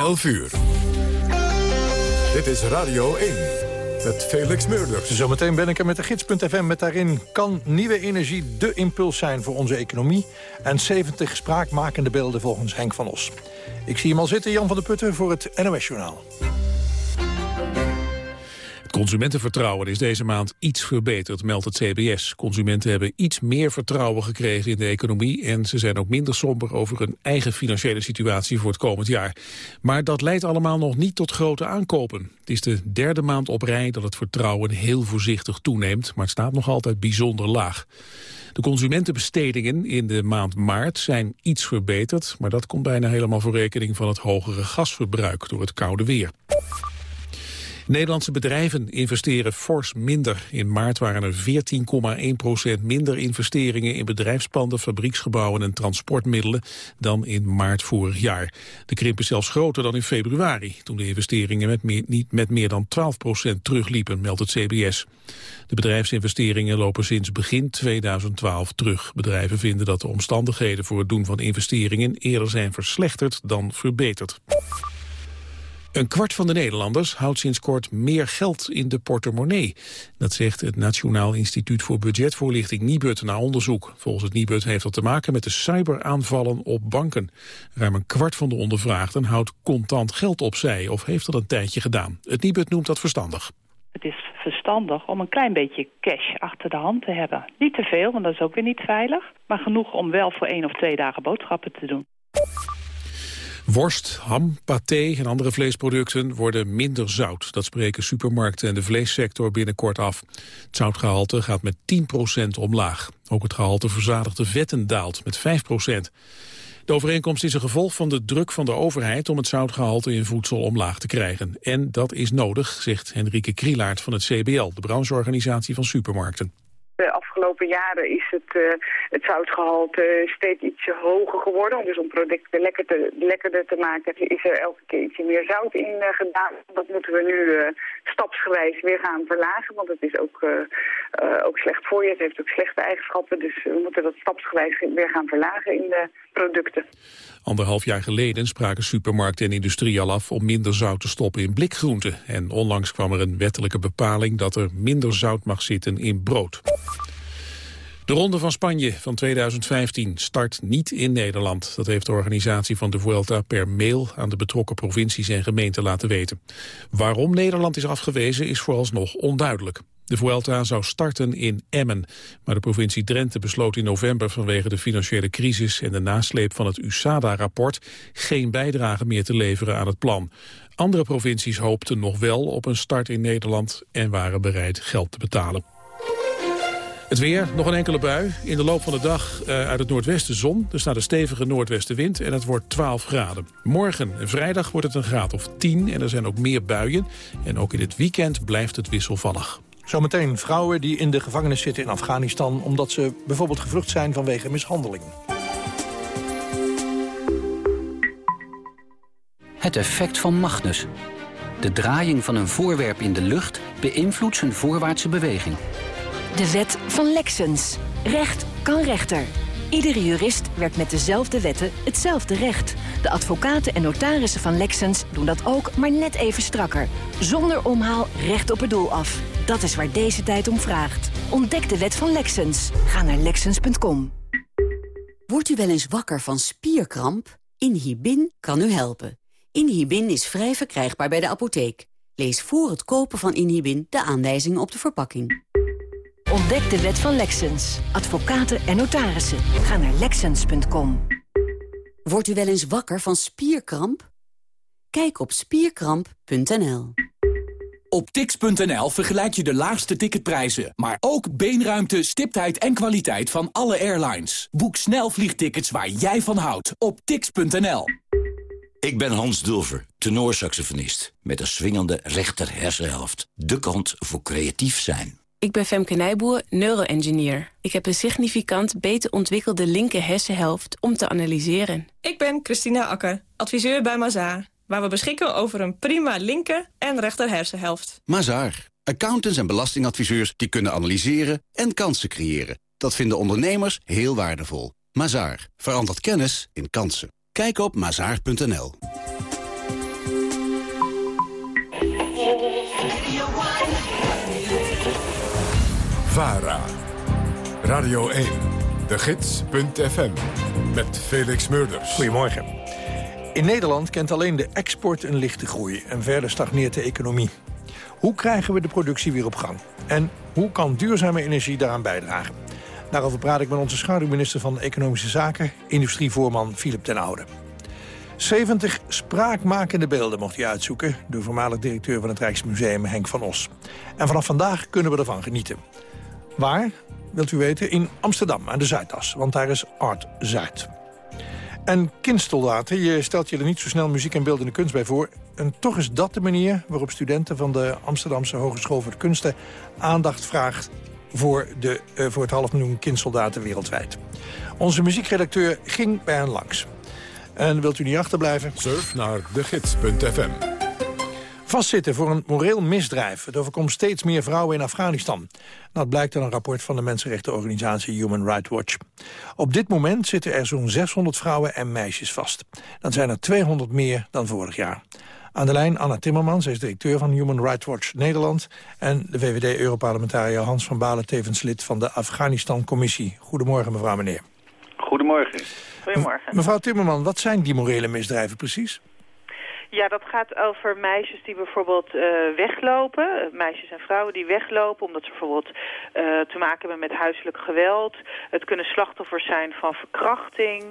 11 uur. Dit is Radio 1 met Felix Meurders. Zometeen ben ik er met de gids.fm met daarin... kan nieuwe energie de impuls zijn voor onze economie... en 70 spraakmakende beelden volgens Henk van Os. Ik zie hem al zitten, Jan van der Putten, voor het NOS-journaal. Consumentenvertrouwen is deze maand iets verbeterd, meldt het CBS. Consumenten hebben iets meer vertrouwen gekregen in de economie... en ze zijn ook minder somber over hun eigen financiële situatie voor het komend jaar. Maar dat leidt allemaal nog niet tot grote aankopen. Het is de derde maand op rij dat het vertrouwen heel voorzichtig toeneemt... maar het staat nog altijd bijzonder laag. De consumentenbestedingen in de maand maart zijn iets verbeterd... maar dat komt bijna helemaal voor rekening van het hogere gasverbruik door het koude weer. Nederlandse bedrijven investeren fors minder. In maart waren er 14,1% minder investeringen in bedrijfspanden, fabrieksgebouwen en transportmiddelen dan in maart vorig jaar. De krimp is zelfs groter dan in februari, toen de investeringen met meer, niet met meer dan 12% terugliepen, meldt het CBS. De bedrijfsinvesteringen lopen sinds begin 2012 terug. Bedrijven vinden dat de omstandigheden voor het doen van investeringen eerder zijn verslechterd dan verbeterd. Een kwart van de Nederlanders houdt sinds kort meer geld in de portemonnee. Dat zegt het Nationaal Instituut voor Budgetvoorlichting Nibud na onderzoek. Volgens het Nibud heeft dat te maken met de cyberaanvallen op banken. Ruim een kwart van de ondervraagden houdt contant geld opzij of heeft dat een tijdje gedaan. Het Nibud noemt dat verstandig. Het is verstandig om een klein beetje cash achter de hand te hebben. Niet te veel, want dat is ook weer niet veilig. Maar genoeg om wel voor één of twee dagen boodschappen te doen. Worst, ham, paté en andere vleesproducten worden minder zout. Dat spreken supermarkten en de vleessector binnenkort af. Het zoutgehalte gaat met 10% omlaag. Ook het gehalte verzadigde vetten daalt met 5%. De overeenkomst is een gevolg van de druk van de overheid om het zoutgehalte in voedsel omlaag te krijgen. En dat is nodig, zegt Henrike Krielaert van het CBL, de brancheorganisatie van supermarkten. De afgelopen jaren is het, uh, het zoutgehalte steeds ietsje hoger geworden. Dus om producten te, lekkerder te maken is er elke keer ietsje meer zout in uh, gedaan. Dat moeten we nu uh, stapsgewijs weer gaan verlagen. Want het is ook, ook slecht voor je. Het heeft ook slechte eigenschappen. Dus we moeten dat stapsgewijs weer gaan verlagen in de producten. Anderhalf jaar geleden spraken supermarkten en industrie al af om minder zout te stoppen in blikgroenten. En onlangs kwam er een wettelijke bepaling dat er minder zout mag zitten in brood. De Ronde van Spanje van 2015 start niet in Nederland. Dat heeft de organisatie van de Vuelta per mail aan de betrokken provincies en gemeenten laten weten. Waarom Nederland is afgewezen is vooralsnog onduidelijk. De Vuelta zou starten in Emmen, maar de provincie Drenthe besloot in november vanwege de financiële crisis en de nasleep van het USADA-rapport geen bijdrage meer te leveren aan het plan. Andere provincies hoopten nog wel op een start in Nederland en waren bereid geld te betalen. Het weer, nog een enkele bui. In de loop van de dag uh, uit het noordwesten zon. Er staat een stevige noordwestenwind en het wordt 12 graden. Morgen en vrijdag wordt het een graad of 10 en er zijn ook meer buien. En ook in het weekend blijft het wisselvallig. Zometeen vrouwen die in de gevangenis zitten in Afghanistan... omdat ze bijvoorbeeld gevlucht zijn vanwege mishandeling. Het effect van Magnus. De draaiing van een voorwerp in de lucht beïnvloedt zijn voorwaartse beweging. De wet van Lexens. Recht kan rechter. Iedere jurist werkt met dezelfde wetten hetzelfde recht. De advocaten en notarissen van Lexens doen dat ook, maar net even strakker. Zonder omhaal recht op het doel af. Dat is waar deze tijd om vraagt. Ontdek de wet van Lexens. Ga naar Lexens.com. Wordt u wel eens wakker van spierkramp? Inhibin kan u helpen. Inhibin is vrij verkrijgbaar bij de apotheek. Lees voor het kopen van Inhibin de aanwijzingen op de verpakking. Ontdek de wet van Lexens. Advocaten en notarissen. Ga naar Lexens.com. Wordt u wel eens wakker van spierkramp? Kijk op spierkramp.nl. Op tix.nl vergelijk je de laagste ticketprijzen, maar ook beenruimte, stiptheid en kwaliteit van alle airlines. Boek snel vliegtickets waar jij van houdt op tix.nl. Ik ben Hans Dulver, tenorsaxofonist, met een swingende rechter hersenhelft. De kant voor creatief zijn. Ik ben Femke Nijboer, neuroengineer. Ik heb een significant beter ontwikkelde linker hersenhelft om te analyseren. Ik ben Christina Akker, adviseur bij Mazaar. Waar we beschikken over een prima linker en rechter hersenhelft. Mazaar. Accountants en belastingadviseurs die kunnen analyseren en kansen creëren. Dat vinden ondernemers heel waardevol. Mazaar. Verandert kennis in kansen. Kijk op mazaar.nl. Radio 1, de gids.fm, met Felix Murders. Goedemorgen. In Nederland kent alleen de export een lichte groei en verder stagneert de economie. Hoe krijgen we de productie weer op gang? En hoe kan duurzame energie daaraan bijdragen? Daarover praat ik met onze schaduwminister van Economische Zaken... industrievoorman Philip ten Oude. 70 spraakmakende beelden mocht hij uitzoeken... door voormalig directeur van het Rijksmuseum Henk van Os. En vanaf vandaag kunnen we ervan genieten. Waar, wilt u weten? In Amsterdam, aan de Zuidas. Want daar is Art Zuid. En kindsoldaten, je stelt je er niet zo snel muziek en beeldende kunst bij voor. En toch is dat de manier waarop studenten van de Amsterdamse Hogeschool voor de Kunsten... aandacht vraagt voor, de, uh, voor het half miljoen kindsoldaten wereldwijd. Onze muziekredacteur ging bij hen langs. En wilt u niet achterblijven? Surf naar degids.fm. Vastzitten voor een moreel misdrijf. Het overkomt steeds meer vrouwen in Afghanistan. Dat blijkt uit een rapport van de mensenrechtenorganisatie Human Rights Watch. Op dit moment zitten er zo'n 600 vrouwen en meisjes vast. Dat zijn er 200 meer dan vorig jaar. Aan de lijn Anna Timmermans, zij is directeur van Human Rights Watch Nederland... en de VVD-europarlementariër Hans van Balen, tevens lid van de Afghanistan-commissie. Goedemorgen, mevrouw meneer. Goedemorgen. Goedemorgen. Mevrouw Timmerman, wat zijn die morele misdrijven precies? Ja, dat gaat over meisjes die bijvoorbeeld uh, weglopen. Meisjes en vrouwen die weglopen omdat ze bijvoorbeeld uh, te maken hebben met huiselijk geweld. Het kunnen slachtoffers zijn van verkrachting.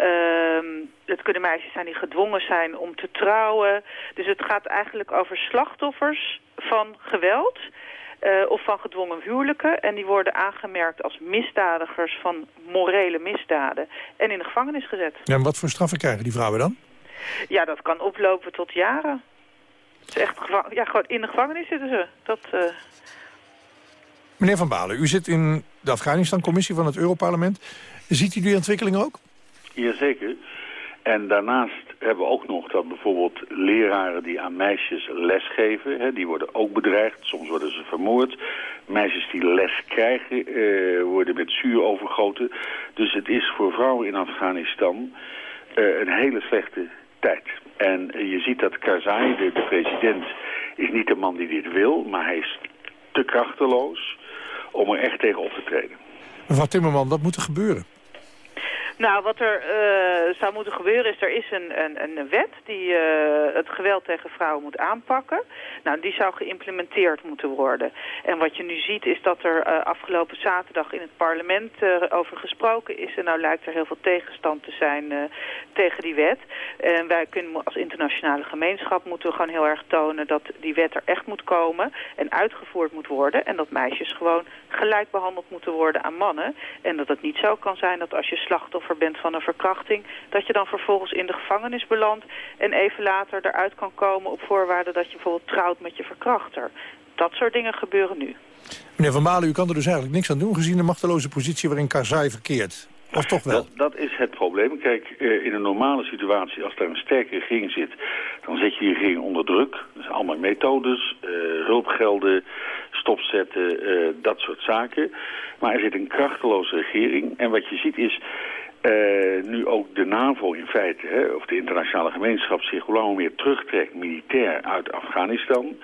Uh, het kunnen meisjes zijn die gedwongen zijn om te trouwen. Dus het gaat eigenlijk over slachtoffers van geweld... Uh, of van gedwongen huwelijken. En die worden aangemerkt als misdadigers van morele misdaden. En in de gevangenis gezet. Ja, en wat voor straffen krijgen die vrouwen dan? Ja, dat kan oplopen tot jaren. Het is echt ja, gewoon in de gevangenis zitten ze. Dat, uh... Meneer Van Balen, u zit in de Afghanistan-commissie van het Europarlement. Ziet u die ontwikkeling ook? Jazeker. En daarnaast hebben we ook nog dat bijvoorbeeld leraren die aan meisjes lesgeven, hè, die worden ook bedreigd. Soms worden ze vermoord. Meisjes die les krijgen eh, worden met zuur overgoten. Dus het is voor vrouwen in Afghanistan uh, een hele slechte En je ziet dat Karzai, de, de, president, is niet de man die dit wil, maar hij is te krachteloos om er echt tegen op te treden. Mevrouw Timmerman, wat moet er gebeuren? Nou, wat er uh, zou moeten gebeuren is, er is een, een, een wet die uh, het geweld tegen vrouwen moet aanpakken. Nou, die zou geïmplementeerd moeten worden. En wat je nu ziet is dat er uh, afgelopen zaterdag in het parlement over gesproken is. En nou lijkt er heel veel tegenstand te zijn tegen die wet. En wij kunnen als internationale gemeenschap moeten we gewoon heel erg tonen dat die wet er echt moet komen en uitgevoerd moet worden. En dat meisjes gewoon gelijk behandeld moeten worden aan mannen. En dat het niet zo kan zijn dat als je slachtoffer slachtoffer bent van een verkrachting... dat je dan vervolgens in de gevangenis belandt... en even later eruit kan komen op voorwaarde dat je bijvoorbeeld trouwt met je verkrachter. Dat soort dingen gebeuren nu. Meneer Van Balen, u kan er dus eigenlijk niks aan doen... gezien de machteloze positie waarin Karzai verkeert. Of toch wel? Dat, dat, is het probleem. Kijk, eh, in een normale situatie, als daar een sterke regering zit... dan zet je die regering onder druk. Dat zijn allemaal methodes, uh, hulpgelden, stopzetten, uh, dat soort zaken. Maar er zit een krachteloze regering. En wat je ziet is uh, nu ook de NAVO in feite, hè, of de internationale gemeenschap zich hoe langer terugtrekt militair uit Afghanistan...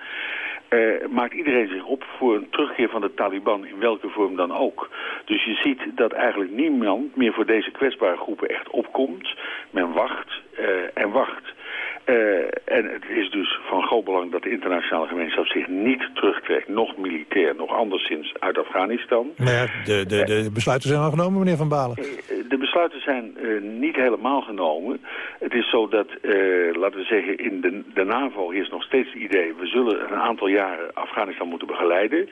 Uh, maakt iedereen zich op voor een terugkeer van de Taliban in welke vorm dan ook. Dus je ziet dat eigenlijk niemand meer voor deze kwetsbare groepen echt opkomt. Men wacht uh, en wacht. Uh, en het is dus van groot belang dat de internationale gemeenschap zich niet terugtrekt, nog militair, nog anderszins uit Afghanistan. Nou ja, de, de, de besluiten zijn al genomen, meneer Van Balen. De besluiten zijn uh, niet helemaal genomen. Het is zo dat, uh, laten we zeggen, in de, de NAVO is nog steeds het idee, we zullen een aantal jaren Afghanistan moeten begeleiden.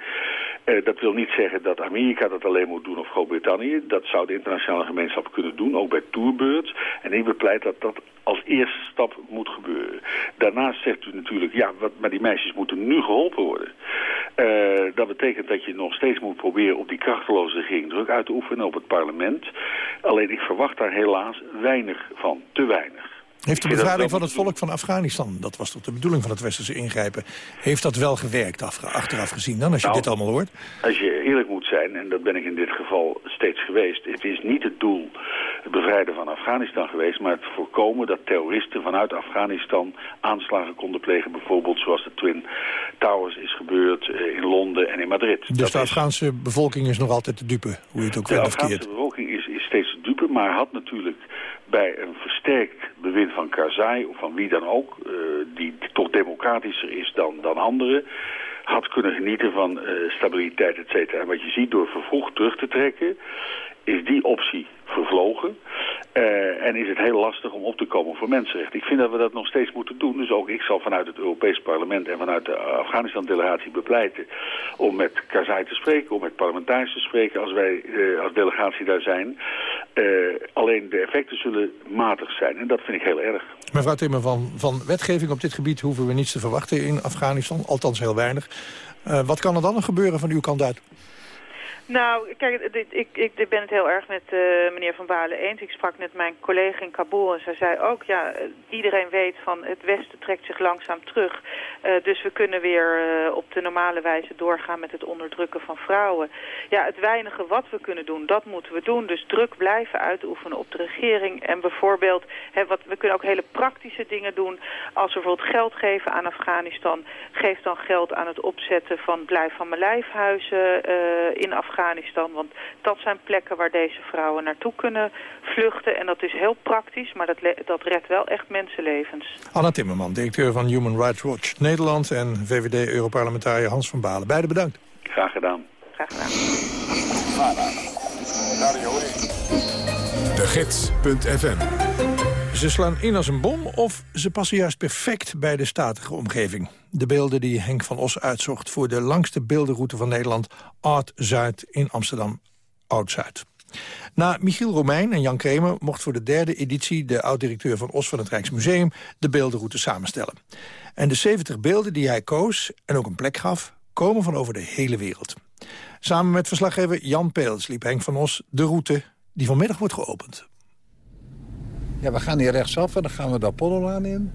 Dat wil niet zeggen dat Amerika dat alleen moet doen of Groot-Brittannië. Dat zou de internationale gemeenschap kunnen doen, ook bij tourbeurt. En ik bepleit dat dat als eerste stap moet gebeuren. Daarnaast zegt u natuurlijk, ja, wat, maar die meisjes moeten nu geholpen worden. Uh, dat betekent dat je nog steeds moet proberen op die krachteloze regering druk uit te oefenen op het parlement. Alleen ik verwacht daar helaas weinig van, te weinig. Heeft de bevrijding van het volk van Afghanistan, dat was toch de bedoeling van het westerse ingrijpen, heeft dat wel gewerkt achteraf gezien dan, als je nou, dit allemaal hoort? Als je eerlijk moet zijn, en dat ben ik in dit geval steeds geweest, het is niet het doel het bevrijden van Afghanistan geweest, maar het voorkomen dat terroristen vanuit Afghanistan aanslagen konden plegen. Bijvoorbeeld zoals de Twin Towers is gebeurd eh, in Londen en in Madrid. Dus Dat de is- Afghaanse bevolking is nog altijd te dupe, hoe je het ook de wendt of Afghaanse bevolking is, is steeds dupe, maar had natuurlijk bij een versterkt bewind van Karzai, of van wie dan ook, eh, die toch democratischer is dan, dan anderen, had kunnen genieten van eh, stabiliteit, et cetera. En wat je ziet door vervroegd terug te trekken, is die optie vervlogen. Eh, en is het heel lastig om op te komen voor mensenrechten. Ik vind dat we dat nog steeds moeten doen. Dus ook ik zal vanuit het Europees Parlement en vanuit de Afghanistan-delegatie bepleiten... om met Karzai te spreken, om met parlementariërs te spreken als wij eh, als delegatie daar zijn. Eh, alleen de effecten zullen matig zijn. En dat vind ik heel erg. Mevrouw Timmer, van, van wetgeving op dit gebied hoeven we niets te verwachten in Afghanistan. Althans heel weinig. Wat kan er dan nog gebeuren van uw kant uit? Nou, kijk, ik, ik, ben het heel erg met eh, meneer Van Balen eens. Ik sprak net mijn collega in Kabul en zij zei ook... ja, iedereen weet van het Westen trekt zich langzaam terug. Eh, dus we kunnen weer eh, op de normale wijze doorgaan met het onderdrukken van vrouwen. Ja, het weinige wat we kunnen doen, dat moeten we doen. Dus druk blijven uitoefenen op de regering. En bijvoorbeeld, hè, wat, we kunnen ook hele praktische dingen doen. Als we bijvoorbeeld geld geven aan Afghanistan... geef dan geld aan het opzetten van blijf van mijn lijfhuizen in Afghanistan. Want dat zijn plekken waar deze vrouwen naartoe kunnen vluchten. En dat is heel praktisch, maar dat, dat redt wel echt mensenlevens. Anna Timmerman, directeur van Human Rights Watch Nederland... en VVD-europarlementariër Hans van Balen. Beide bedankt. Graag gedaan. Graag gedaan. De Gids.fm Ze slaan in als een bom of ze passen juist perfect bij de statige omgeving. De beelden die Henk van Os uitzocht voor de langste beeldenroute van Nederland... Art Zuid in Amsterdam Oud-Zuid. Na Michiel Romein en Jan Kremer mocht voor de derde editie... de oud-directeur van Os van het Rijksmuseum de beeldenroute samenstellen. En de 70 beelden die hij koos en ook een plek gaf... komen van over de hele wereld. Samen met verslaggever Jan Peels liep Henk van Os de route... die vanmiddag wordt geopend. Ja, we gaan hier rechtsaf en dan gaan we de Apollolaan in.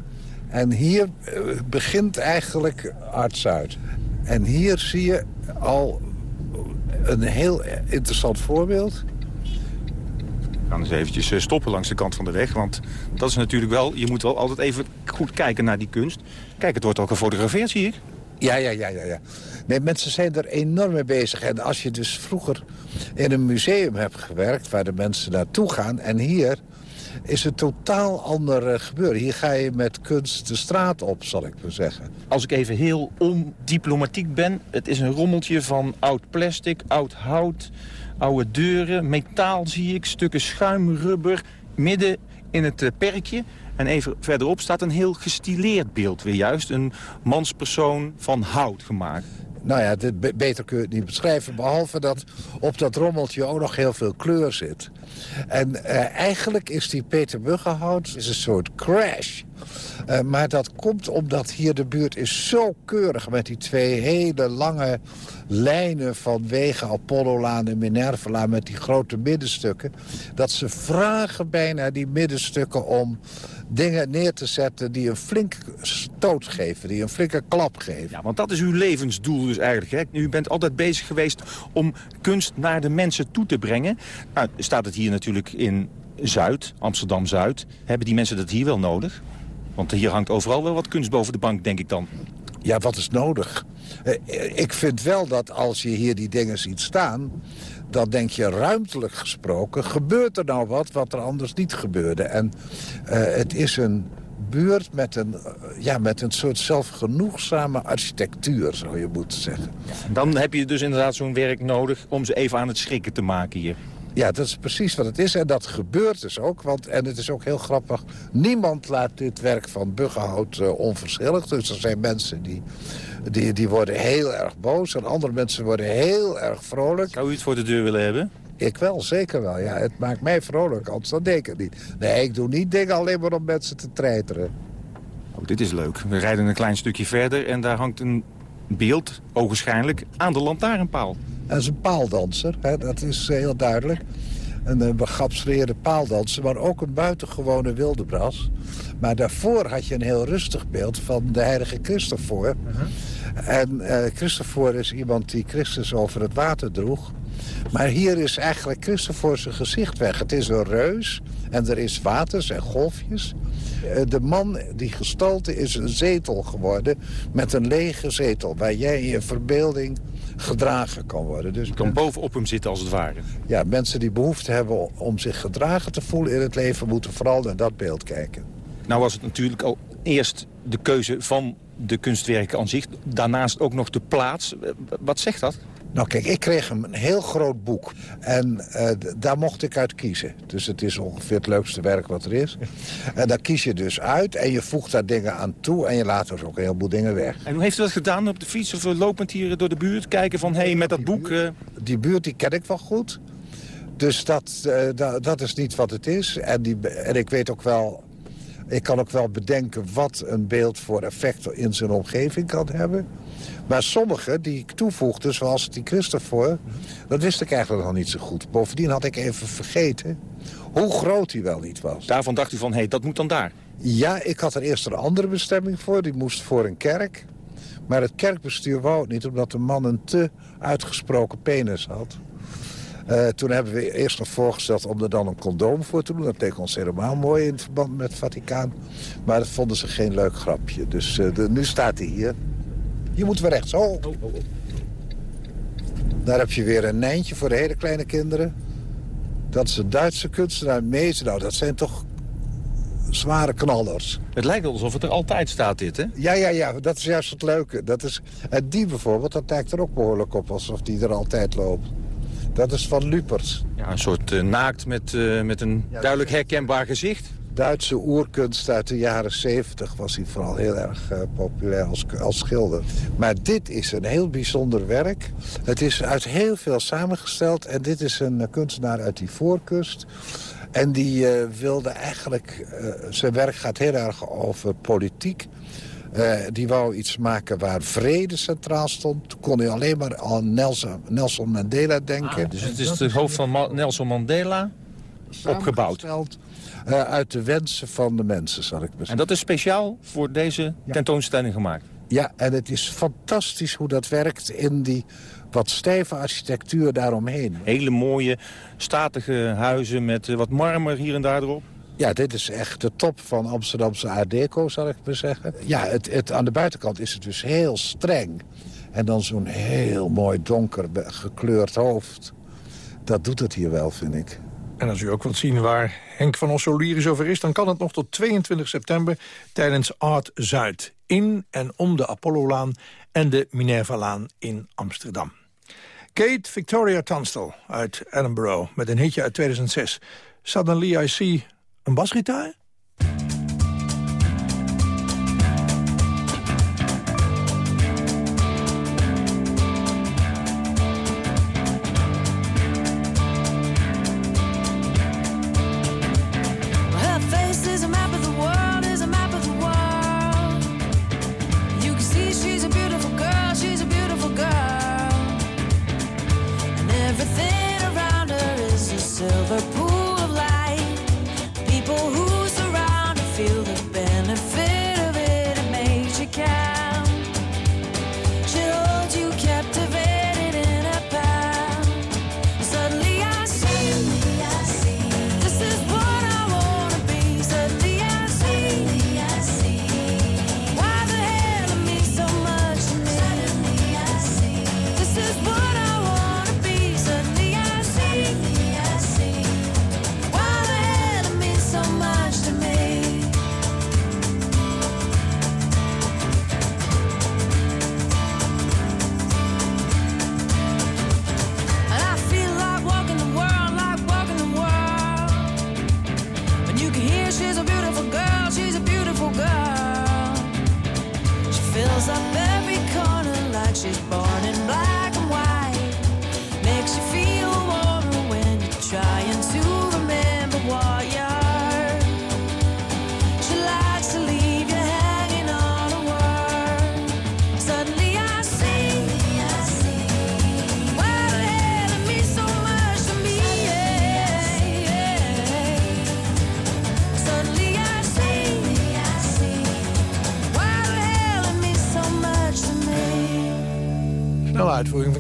En hier eh, begint eigenlijk Arts-Zuid. En hier zie je al een heel interessant voorbeeld. We gaan eens eventjes eh, stoppen langs de kant van de weg. Want dat is natuurlijk wel... Je moet wel altijd even goed kijken naar die kunst. Kijk, het wordt ook gefotografeerd, zie ik. Ja, ja, ja, ja, ja. Nee, mensen zijn er enorm mee bezig. En als je dus vroeger in een museum hebt gewerkt... waar de mensen naartoe gaan... en hier is het totaal ander eh, gebeuren. Hier ga je met kunst de straat op, zal ik maar zeggen. Als ik even heel ondiplomatiek ben... het is een rommeltje van oud plastic, oud hout, oude deuren... metaal zie ik, stukken schuimrubber, midden in het eh, perkje... En even verderop staat een heel gestileerd beeld weer juist. Een manspersoon van hout gemaakt. Nou ja, dit, be- beter kun je het niet beschrijven. Behalve dat op dat rommeltje ook nog heel veel kleur zit. En eh, eigenlijk is die Peter Buggenhout is een soort crash. Eh, maar dat komt omdat hier de buurt is zo keurig... met die twee hele lange lijnen van wegen... Apollolaan en Minervalaan met die grote middenstukken... dat ze vragen bijna die middenstukken om dingen neer te zetten... die een flinke stoot geven, die een flinke klap geven. Ja, want dat is uw levensdoel dus eigenlijk. Hè? U bent altijd bezig geweest om kunst naar de mensen toe te brengen. Nou, staat het hier natuurlijk in Zuid, Amsterdam-Zuid. Hebben die mensen dat hier wel nodig? Want hier hangt overal wel wat kunst boven de bank, denk ik dan. Ja, wat is nodig? Eh, Ik vind wel dat als je hier die dingen ziet staan... dan denk je ruimtelijk gesproken... gebeurt er nou wat wat er anders niet gebeurde. En eh, het is een buurt met een, eh, ja, met een soort zelfgenoegzame architectuur, zou je moeten zeggen. Dan heb je dus inderdaad zo'n werk nodig om ze even aan het schrikken te maken hier. Ja, dat is precies wat het is. En dat gebeurt dus ook. Want, en het is ook heel grappig. Niemand laat dit werk van Buggenhout uh, onverschillig. Dus er zijn mensen die, die, die worden heel erg boos. En andere mensen worden heel erg vrolijk. Zou u het voor de deur willen hebben? Ik wel, zeker wel. Ja, het maakt mij vrolijk, anders dan denk ik het niet. Nee, ik doe niet dingen alleen maar om mensen te treiteren. Oh, dit is leuk. We rijden een klein stukje verder en daar hangt een beeld, ogenschijnlijk, aan de lantaarnpaal. Dat is een paaldanser, hè, dat is eh, heel duidelijk. Een uh, begapsreerde paaldanser, maar ook een buitengewone wildebras. Maar daarvoor had je een heel rustig beeld van de heilige Christofor. En uh, Christofor is iemand die Christus over het water droeg. Maar hier is eigenlijk Christopher zijn gezicht weg. Het is een reus en er is waters en golfjes. Eh, De man die gestalte is een zetel geworden met een lege zetel... waar jij in je verbeelding gedragen kan worden. Dus Je kan bovenop hem zitten als het ware. ja, mensen die behoefte hebben om zich gedragen te voelen in het leven... moeten vooral naar dat beeld kijken. Nou was het natuurlijk al eerst de keuze van de kunstwerken aan zich. Daarnaast ook nog de plaats. Eh, Wat zegt dat? Nou kijk, ik kreeg een heel groot boek. En eh, daar mocht ik uit kiezen. Dus het is ongeveer het leukste werk wat er is. En daar kies je dus uit en je voegt daar dingen aan toe... en je laat dus ook een heleboel dingen weg. En hoe heeft u dat gedaan op de fiets of lopend hier door de buurt? Kijken van, hé, hey, met dat boek... eh, Die buurt die ken ik wel goed. Dus dat, eh, da- dat is niet wat het is. En, die, en ik weet ook wel... Ik kan ook wel bedenken wat een beeld voor effect in zijn omgeving kan hebben. Maar sommige die ik toevoegde, zoals die Christopher... dat wist ik eigenlijk nog niet zo goed. Bovendien had ik even vergeten hoe groot hij wel niet was. Daarvan dacht u van, hé, hey, dat moet dan daar. Ja, ik had er eerst een andere bestemming voor. Die moest voor een kerk. Maar het kerkbestuur wou het niet, omdat de man een te uitgesproken penis had. Eh, toen hebben we eerst nog voorgesteld om er dan een condoom voor te doen. Dat leek ons helemaal mooi in verband met het Vaticaan. Maar dat vonden ze geen leuk grapje. Dus eh, de- nu staat hij hier. Hier moeten we rechts. Oh. Daar heb je weer een nijntje voor de hele kleine kinderen. Dat is een Duitse kunstenaar, Mees. Nou, dat zijn toch zware knallers. Het lijkt alsof het er altijd staat, dit, hè? Ja, ja, ja, dat is juist het leuke. Dat is, en die bijvoorbeeld, dat lijkt er ook behoorlijk op alsof die er altijd loopt. Dat is van Lupers. Ja, een soort eh, naakt met, eh, met een duidelijk herkenbaar gezicht. Duitse oerkunst uit de jaren 70 was hij vooral heel erg eh, populair als, als schilder. Maar dit is een heel bijzonder werk. Het is uit heel veel samengesteld. En dit is een eh, kunstenaar uit die voorkust. En die eh, wilde eigenlijk... zijn werk gaat heel erg over politiek. Die wou iets maken waar vrede centraal stond. Toen kon hij alleen maar aan Nelson, Nelson Mandela denken. Dus het is het hoofd van Ma- Nelson Mandela opgebouwd. Eh, uit de wensen van de mensen, zal ik maar zeggen. En dat is speciaal voor deze tentoonstelling gemaakt. Ja, en het is fantastisch hoe dat werkt in die wat stijve architectuur daaromheen. Hele mooie, statige huizen met eh, wat marmer hier en daar erop. Ja, dit is echt de top van Amsterdamse Art Deco, zal ik maar zeggen. Ja, het, het, aan de buitenkant is het dus heel streng. En dan zo'n heel mooi donker gekleurd hoofd. Dat doet het hier wel, vind ik. En als u ook wilt zien waar Henk van Osso lyrisch over is... dan kan het nog tot 22 september tijdens Art Zuid... in en om de Apollo-laan en de Minerva-laan in Amsterdam. Kate Victoria Tunstall uit Edinburgh met een hitje uit 2006. Suddenly I See een basgitaar?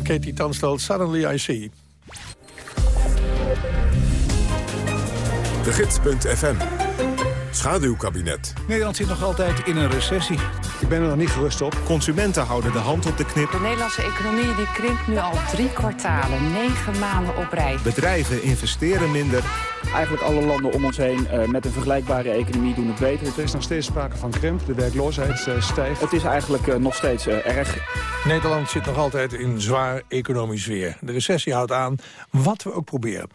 Katie Tunstall, Suddenly I See. De Gids.fm. Schaduwkabinet. Nederland zit nog altijd in een recessie. Ik ben er nog niet gerust op. Consumenten houden de hand op de knip. De Nederlandse economie die krimpt nu al drie kwartalen, negen maanden op rij. Bedrijven investeren minder. Eigenlijk alle landen om ons heen eh, met een vergelijkbare economie doen het beter. Er is nog steeds sprake van krimp, de werkloosheid eh, stijgt. Het is eigenlijk eh, nog steeds erg Nederland zit nog altijd in zwaar economisch weer. De recessie houdt aan, wat we ook proberen.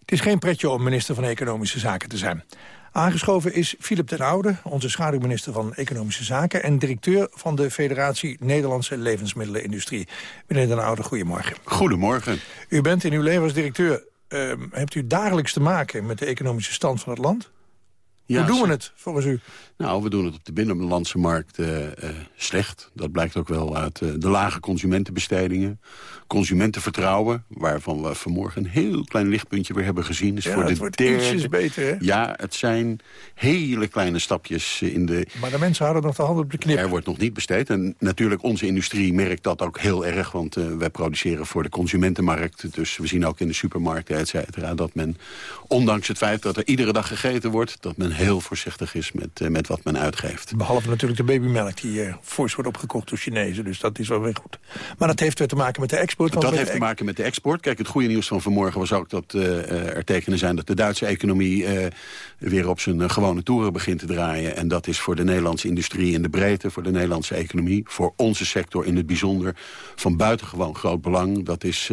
Het is geen pretje om minister van Economische Zaken te zijn. Aangeschoven is Philip den Oude, onze schaduwminister van Economische Zaken... en directeur van de Federatie Nederlandse Levensmiddelenindustrie. Meneer den Oude, goedemorgen. Goedemorgen. U bent in uw leven als directeur... Uh, hebt u dagelijks te maken met de economische stand van het land? Ja, Hoe doen we het, volgens u? Nou, we doen het op de binnenlandse markt uh, uh, slecht. Dat blijkt ook wel uit uh, de lage consumentenbestedingen. Consumentenvertrouwen, waarvan we vanmorgen een heel klein lichtpuntje weer hebben gezien. Is ja, voor het de wordt derde... ietsjes beter, hè? Ja, het zijn hele kleine stapjes in de... Maar de mensen houden nog de hand op de knip. Er wordt nog niet besteed. En natuurlijk, onze industrie merkt dat ook heel erg. Want wij produceren voor de consumentenmarkt. Dus we zien ook in de supermarkten, et cetera... dat men, ondanks het feit dat er iedere dag gegeten wordt... dat men heel voorzichtig is met, met wat men uitgeeft. Behalve natuurlijk de babymelk die uh, fors wordt opgekocht door Chinezen. Dus dat is wel weer goed. Maar dat heeft weer te maken met de export. Dat heeft te maken met de export. Kijk, het goede nieuws van vanmorgen was ook dat uh, er tekenen zijn... dat de Duitse economie weer op zijn gewone toeren begint te draaien. En dat is voor de Nederlandse industrie in de breedte... voor de Nederlandse economie, voor onze sector in het bijzonder... van buitengewoon groot belang. Dat is,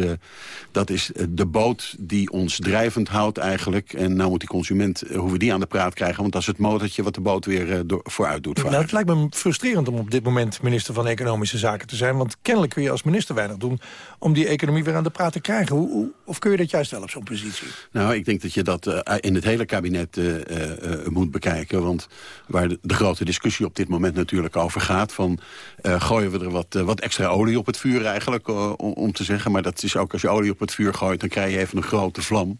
dat is de boot die ons drijvend houdt eigenlijk. En nou moet die consument, hoe we die aan de praat krijgen... want dat is het motortje wat de boot weer door, vooruit doet. Nou, het lijkt me frustrerend om op dit moment minister van Economische Zaken te zijn. Want kennelijk kun je als minister weinig doen om die economie weer aan de praat te krijgen. Hoe, hoe, of kun je dat juist wel op zo'n positie? Nou, ik denk dat je dat uh, in het hele kabinet uh, moet bekijken. Want waar de, de, grote discussie op dit moment natuurlijk over gaat... van gooien we er wat, wat extra olie op het vuur eigenlijk, om, om te zeggen. Maar dat is ook als je olie op het vuur gooit, dan krijg je even een grote vlam.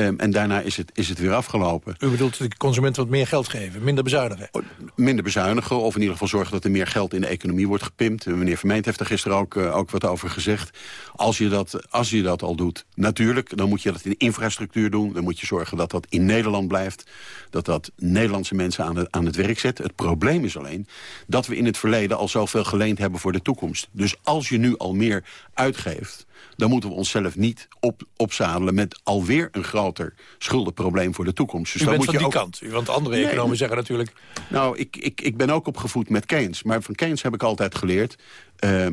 Um, en daarna is het, is het weer afgelopen. U bedoelt de consumenten wat meer geld geven, minder bezuinigen? Minder bezuinigen, of in ieder geval zorgen dat er meer geld in de economie wordt gepimpt. Meneer Vermeent heeft er gisteren ook, uh, ook wat over gezegd. Als je, dat, als je dat al doet, natuurlijk, dan moet je dat in infrastructuur doen. Dan moet je zorgen dat dat in Nederland blijft. Dat dat Nederlandse mensen aan het, aan het werk zet. Het probleem is alleen dat we in het verleden al zoveel geleend hebben voor de toekomst. Dus als je nu al meer uitgeeft dan moeten we onszelf niet op, opzadelen met alweer een groter schuldenprobleem voor de toekomst. Dus U dan bent moet van je die ook... kant, want andere nee, economen zeggen natuurlijk... Nou, ik, ik, ik ben ook opgevoed met Keynes, maar van Keynes heb ik altijd geleerd... Uh, uh,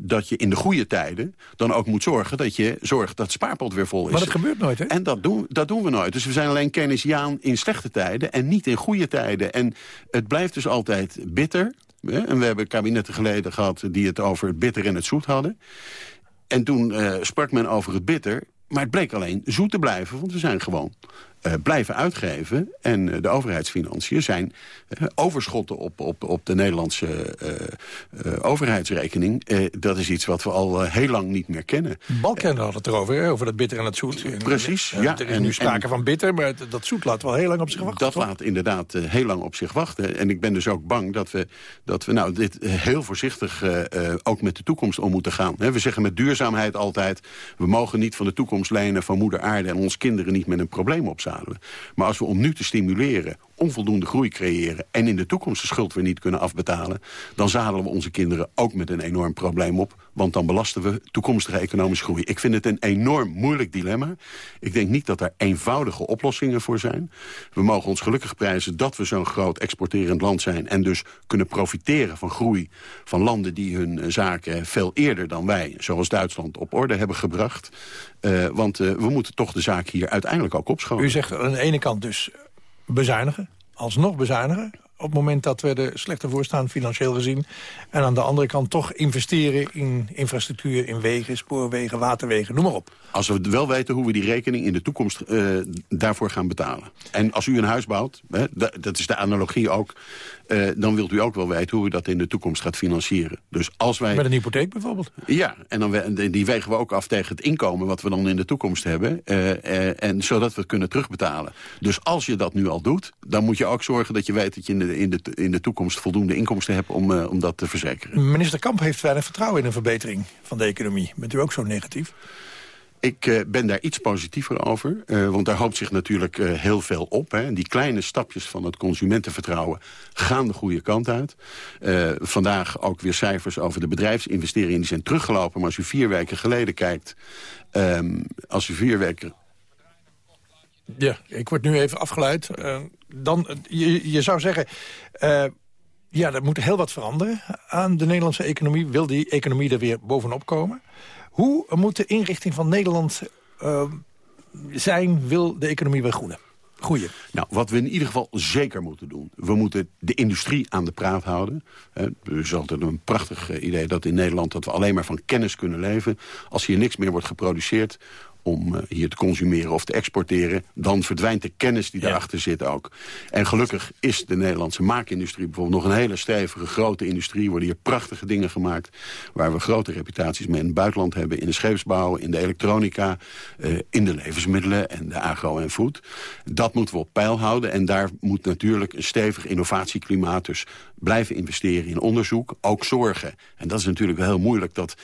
dat je in de goede tijden dan ook moet zorgen dat je zorgt dat het spaarpot weer vol is. Maar dat gebeurt nooit, hè? En dat doen, dat doen we nooit. Dus we zijn alleen Keynesiaan in slechte tijden en niet in goede tijden. En het blijft dus altijd bitter. Hè? En we hebben kabinetten geleden gehad die het over het bitter en het zoet hadden. En toen uh, sprak men over het bitter. Maar het bleek alleen zoet te blijven, want we zijn gewoon uh, blijven uitgeven. En uh, de overheidsfinanciën zijn uh, overschotten op, op, op de Nederlandse overheidsrekening. dat is iets wat we al heel lang niet meer kennen. Balken had het erover, hè, over dat bitter en het zoet. Precies, ja. Er is nu sprake en, van bitter, maar dat zoet laat wel heel lang op zich wachten. Dat toch? laat inderdaad heel lang op zich wachten. En ik ben dus ook bang dat we, dat we nou, dit heel voorzichtig ook met de toekomst om moeten gaan. we zeggen met duurzaamheid altijd... we mogen niet van de toekomst lenen van moeder aarde... en ons kinderen niet met een probleem Maar als we om nu te stimuleren onvoldoende groei creëren... en in de toekomst de schuld weer niet kunnen afbetalen... dan zadelen we onze kinderen ook met een enorm probleem op. Want dan belasten we toekomstige economische groei. Ik vind het een enorm moeilijk dilemma. Ik denk niet dat er eenvoudige oplossingen voor zijn. We mogen ons gelukkig prijzen dat we zo'n groot exporterend land zijn... en dus kunnen profiteren van groei van landen die hun zaken veel eerder dan wij... zoals Duitsland op orde hebben gebracht. Uh, want uh, we moeten toch de zaak hier uiteindelijk ook opschonen. U zegt aan de ene kant dus bezuinigen, alsnog bezuinigen op het moment dat we er slechter voor staan, financieel gezien. En aan de andere kant toch investeren in infrastructuur, in wegen, spoorwegen, waterwegen, noem maar op. Als we wel weten hoe we die rekening in de toekomst uh, daarvoor gaan betalen. En als u een huis bouwt, hè, dat is de analogie ook... Uh, dan wilt u ook wel weten hoe u dat in de toekomst gaat financieren. Dus als wij... Met een hypotheek bijvoorbeeld? Ja, en dan we, die wegen we ook af tegen het inkomen wat we dan in de toekomst hebben. Uh, en zodat we het kunnen terugbetalen. Dus als je dat nu al doet, dan moet je ook zorgen dat je weet dat je in de, in de, in de toekomst voldoende inkomsten hebt om, om dat te verzekeren. Minister Kamp heeft weinig vertrouwen in een verbetering van de economie. Bent u ook zo negatief? Ik eh, ben daar iets positiever over. eh, want daar hoopt zich natuurlijk eh, heel veel op. Hè. Die kleine stapjes van het consumentenvertrouwen gaan de goede kant uit. Eh, vandaag ook weer cijfers over de bedrijfsinvesteringen. Die zijn teruggelopen. Maar als u vier weken geleden kijkt... ehm, als u vier weken Ja, ik word nu even afgeleid. Eh, dan, eh, je, je zou zeggen, eh, ja, er moet heel wat veranderen aan de Nederlandse economie. Wil die economie er weer bovenop komen? Hoe moet de inrichting van Nederland zijn, wil de economie weer groeien? Nou, wat we in ieder geval zeker moeten doen... we moeten de industrie aan de praat houden. Hè, Er is altijd een prachtig idee dat in Nederland... dat we alleen maar van kennis kunnen leven. Als hier niks meer wordt geproduceerd om eh, hier te consumeren of te exporteren... dan verdwijnt de kennis die daarachter zit ook. En gelukkig is de Nederlandse maakindustrie bijvoorbeeld... nog een hele stevige, grote industrie. Worden hier prachtige dingen gemaakt... waar we grote reputaties mee in het buitenland hebben... in de scheepsbouw, in de elektronica, eh, in de levensmiddelen... en de agro en food. Dat moeten we op peil houden. En daar moet natuurlijk een stevig innovatieklimaat... dus blijven investeren in onderzoek, ook zorgen. En dat is natuurlijk wel heel moeilijk dat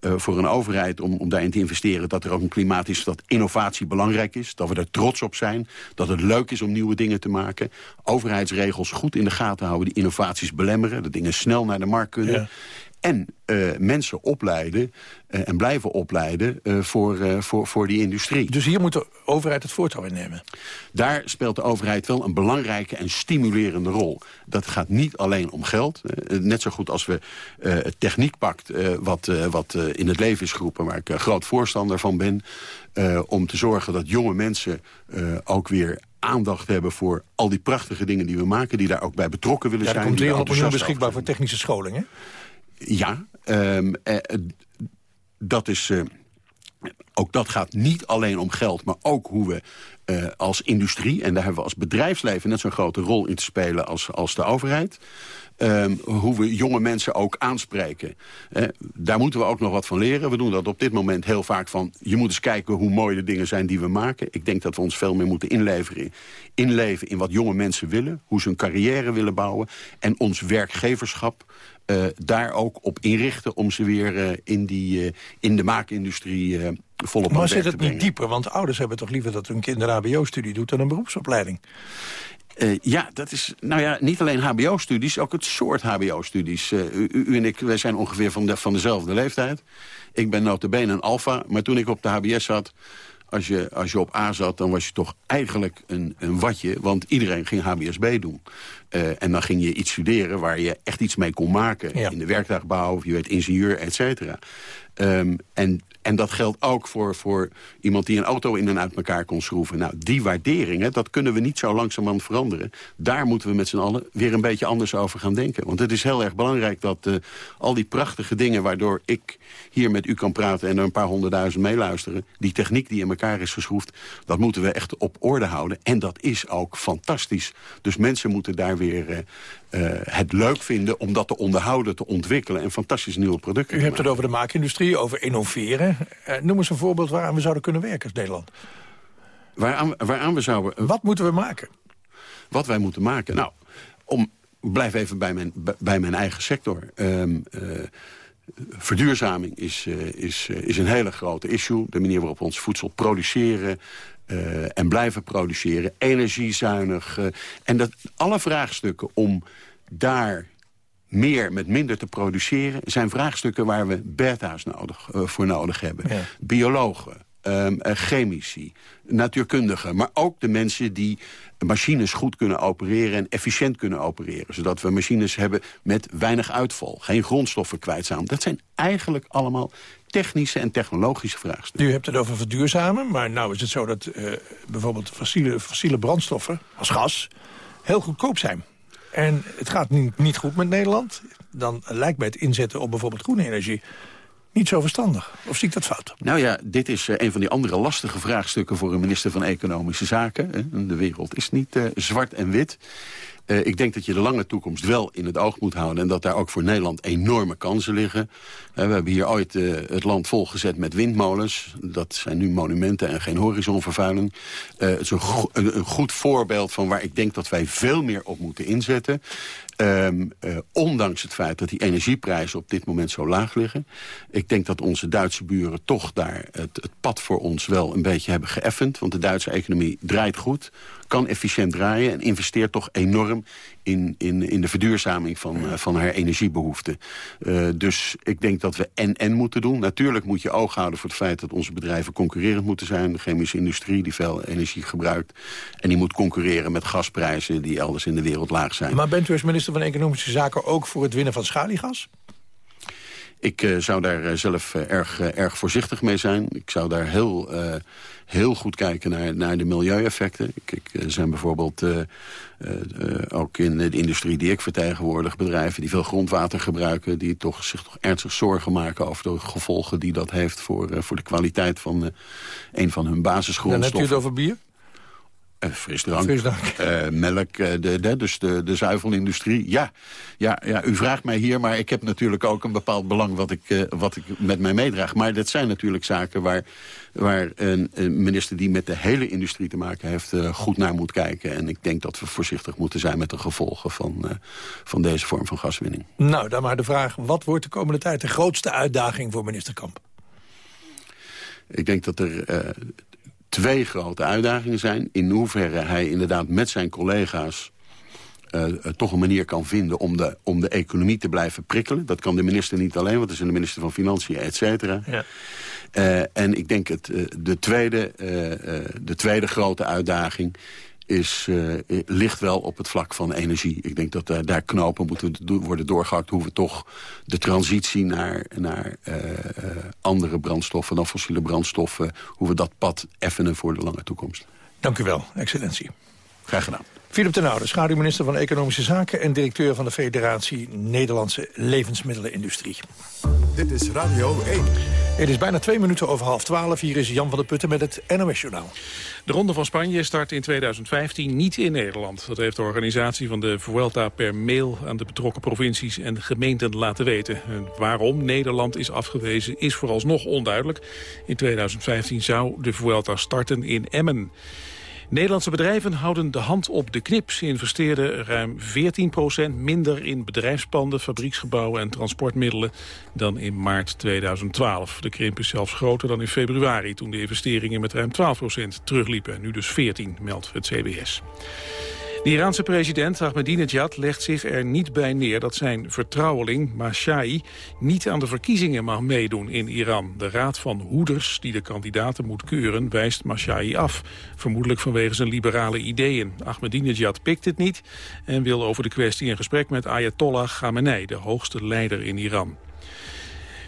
eh, voor een overheid om, om daarin te investeren... dat er ook een klimaat is dat innovatie belangrijk is. Dat we er trots op zijn. Dat het leuk is om nieuwe dingen te maken. Overheidsregels goed in de gaten houden die innovaties belemmeren. Dat dingen snel naar de markt kunnen. En eh, mensen opleiden eh, en blijven opleiden eh, voor, voor, voor die industrie. Dus hier moet de overheid het voortouw innemen. Daar speelt de overheid wel een belangrijke en stimulerende rol. Dat gaat niet alleen om geld. Net zo goed als we het techniekpact, wat, wat in het leven is geroepen... waar ik groot voorstander van ben... om te zorgen dat jonge mensen ook weer aandacht hebben voor al die prachtige dingen die we maken... die daar ook bij betrokken willen Ja, er zijn. komt er 300 miljoen beschikbaar voor technische scholing, hè? Ja, ehm, eh, eh, dat is... eh, ook dat gaat niet alleen om geld, maar ook hoe we eh, als industrie... en daar hebben we als bedrijfsleven net zo'n grote rol in te spelen als, als de overheid... ehm, hoe we jonge mensen ook aanspreken. Daar moeten we ook nog wat van leren. We doen dat op dit moment heel vaak van... je moet eens kijken hoe mooi de dingen zijn die we maken. Ik denk dat we ons veel meer moeten inleveren, inleven in wat jonge mensen willen... hoe ze een carrière willen bouwen... en ons werkgeverschap eh, daar ook op inrichten... om ze weer eh, in, die, eh, in de maakindustrie volop aan Maar zit het niet brengen. dieper? Want ouders hebben toch liever dat hun kind een hbo-studie doet... dan een beroepsopleiding? Ja, dat is nou ja, niet alleen hbo-studies, ook het soort hbo-studies. U, u en ik, wij zijn ongeveer van, de, van dezelfde leeftijd. Ik ben notabene een alfa, maar toen ik op de hbs zat... Als je, als je op A zat, dan was je toch eigenlijk een, een watje. Want iedereen ging HBSB doen. Eh, en dan ging je iets studeren waar je echt iets mee kon maken. In de werktuigbouw, of je werd ingenieur, et cetera. Ehm, en, en dat geldt ook voor, voor iemand die een auto in en uit elkaar kon schroeven. Nou, die waarderingen, dat kunnen we niet zo langzamerhand veranderen. Daar moeten we met z'n allen weer een beetje anders over gaan denken. Want het is heel erg belangrijk dat eh, al die prachtige dingen... waardoor ik hier met u kan praten en er een paar honderdduizend meeluisteren... die techniek die in elkaar is geschroefd, dat moeten we echt op orde houden. En dat is ook fantastisch. Dus mensen moeten daar weer eh, eh, het leuk vinden om dat te onderhouden, te ontwikkelen... en fantastische nieuwe producten U hebt het over de maakindustrie, over innoveren. Eh, noem eens een voorbeeld waaraan we zouden kunnen werken als Nederland. Waaraan, waaraan we zouden... Wat moeten we maken? Wat wij moeten maken? Nou, om, blijf even bij mijn, bij mijn eigen sector. Ehm, eh, verduurzaming is, is, is een hele grote issue. De manier waarop we ons voedsel produceren... eh, en blijven produceren, energiezuinig. eh, en dat alle vraagstukken om daar meer met minder te produceren... zijn vraagstukken waar we beta's nodig, eh, voor nodig hebben. Biologen, ehm, eh, chemici, natuurkundigen... maar ook de mensen die machines goed kunnen opereren... en efficiënt kunnen opereren. Zodat we machines hebben met weinig uitval. Geen grondstoffen kwijtstaan. Dat zijn eigenlijk allemaal technische en technologische vraagstukken. U hebt het over verduurzamen, maar nou is het zo dat eh, bijvoorbeeld fossiele, fossiele brandstoffen als gas heel goedkoop zijn. En het gaat niet, niet goed met Nederland. Dan lijkt mij het inzetten op bijvoorbeeld groene energie niet zo verstandig. Of zie ik dat fout? Nou ja, dit is eh, een van die andere lastige vraagstukken... voor een minister van Economische Zaken. De wereld is niet eh, zwart en wit. Eh, ik denk dat je de lange toekomst wel in het oog moet houden... en dat daar ook voor Nederland enorme kansen liggen. Eh, we hebben hier ooit eh, het land volgezet met windmolens. Dat zijn nu monumenten en geen horizonvervuiling. Het is een goed voorbeeld van waar ik denk dat wij veel meer op moeten inzetten. Ehm, eh, ondanks het feit dat die energieprijzen op dit moment zo laag liggen. Ik denk dat onze Duitse buren toch daar het, het pad voor ons wel een beetje hebben geëffend. Want de Duitse economie draait goed, kan efficiënt draaien... en investeert toch enorm in, in, in de verduurzaming van, eh, van haar energiebehoeften. Eh, dus ik denk dat we en-en moeten doen. Natuurlijk moet je oog houden voor het feit dat onze bedrijven concurrerend moeten zijn. De chemische industrie die veel energie gebruikt. En die moet concurreren met gasprijzen die elders in de wereld laag zijn. Maar bent u als minister van Economische Zaken ook voor het winnen van schaliegas? Ik eh, zou daar eh, zelf eh, erg, erg voorzichtig mee zijn. Ik zou daar heel, heel goed kijken naar, naar de milieueffecten. Ik, eh, zijn bijvoorbeeld ook in de industrie die ik vertegenwoordig... bedrijven die veel grondwater gebruiken... die toch, zich toch ernstig zorgen maken over de gevolgen die dat heeft... voor, voor de kwaliteit van een van hun basisgrondstoffen. hebt u het over bier? Eh, frisdrank, Frisdrank. eh, melk, eh, de, de, dus de, de zuivelindustrie. Ja, ja, ja, u vraagt mij hier, maar ik heb natuurlijk ook een bepaald belang wat ik, wat ik met mij meedraag. Maar dat zijn natuurlijk zaken waar, waar een, een minister die met de hele industrie te maken heeft goed naar moet kijken. En ik denk dat we voorzichtig moeten zijn met de gevolgen van, van deze vorm van gaswinning. Nou, dan maar de vraag, wat wordt de komende tijd de grootste uitdaging voor minister Kamp? Ik denk dat er twee grote uitdagingen zijn. In hoeverre hij inderdaad met zijn collega's... eh, eh, toch een manier kan vinden om de, om de economie te blijven prikkelen. Dat kan de minister niet alleen, want het is de minister van Financiën, et cetera. Ja. Eh, en ik denk het, de, tweede, de tweede grote uitdaging is, eh, eh, ligt wel op het vlak van energie. Ik denk dat daar, daar knopen moeten worden doorgehakt... hoe we toch de transitie naar, naar eh, eh, andere brandstoffen dan fossiele brandstoffen... hoe we dat pad effenen voor de lange toekomst. Dank u wel, excellentie. Graag gedaan. Philip ten Oude, schaduwminister van Economische Zaken... en directeur van de Federatie Nederlandse Levensmiddelenindustrie. Dit is Radio 1. Het is bijna twee minuten over half twaalf. Hier is Jan van der Putten met het NOS-journaal. De Ronde van Spanje start in 2015 niet in Nederland. Dat heeft de organisatie van de Vuelta per mail aan de betrokken provincies en gemeenten laten weten. En waarom Nederland is afgewezen is vooralsnog onduidelijk. In 2015 zou de Vuelta starten in Emmen. Nederlandse bedrijven houden de hand op de knip. Ze investeerden ruim 14% minder in bedrijfspanden, fabrieksgebouwen en transportmiddelen dan in maart 2012. De krimp is zelfs groter dan in februari, toen de investeringen met ruim 12% terugliepen. Nu dus 14, meldt het CBS. De Iraanse president Ahmadinejad legt zich er niet bij neer dat zijn vertrouweling Mashai niet aan de verkiezingen mag meedoen in Iran. De raad van hoeders die de kandidaten moet keuren wijst Mashai af. Vermoedelijk vanwege zijn liberale ideeën. Ahmadinejad pikt het niet en wil over de kwestie in gesprek met Ayatollah Khamenei, de hoogste leider in Iran.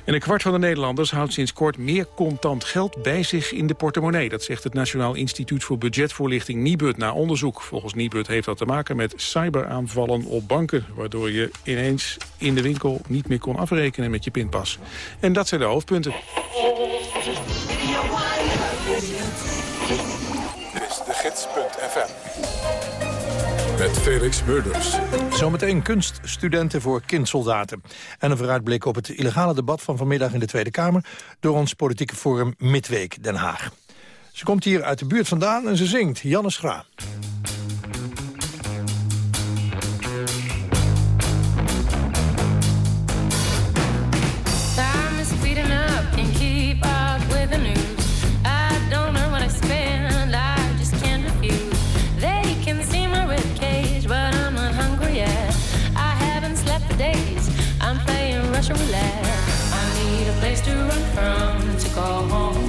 En een kwart van de Nederlanders houdt sinds kort meer contant geld bij zich in de portemonnee. Dat zegt het Nationaal Instituut voor Budgetvoorlichting Nibud na onderzoek. Volgens Nibud heeft dat te maken met cyberaanvallen op banken... waardoor je ineens in de winkel niet meer kon afrekenen met je pinpas. En dat zijn de hoofdpunten. Dit is de. Met Felix Murders. Zometeen kunststudenten voor kindsoldaten. En een vooruitblik op het illegale debat van vanmiddag in de Tweede Kamer... door ons politieke forum Midweek Den Haag. Ze komt hier uit de buurt vandaan en ze zingt Janne Schra. Roulette. I need a place to run from to go home.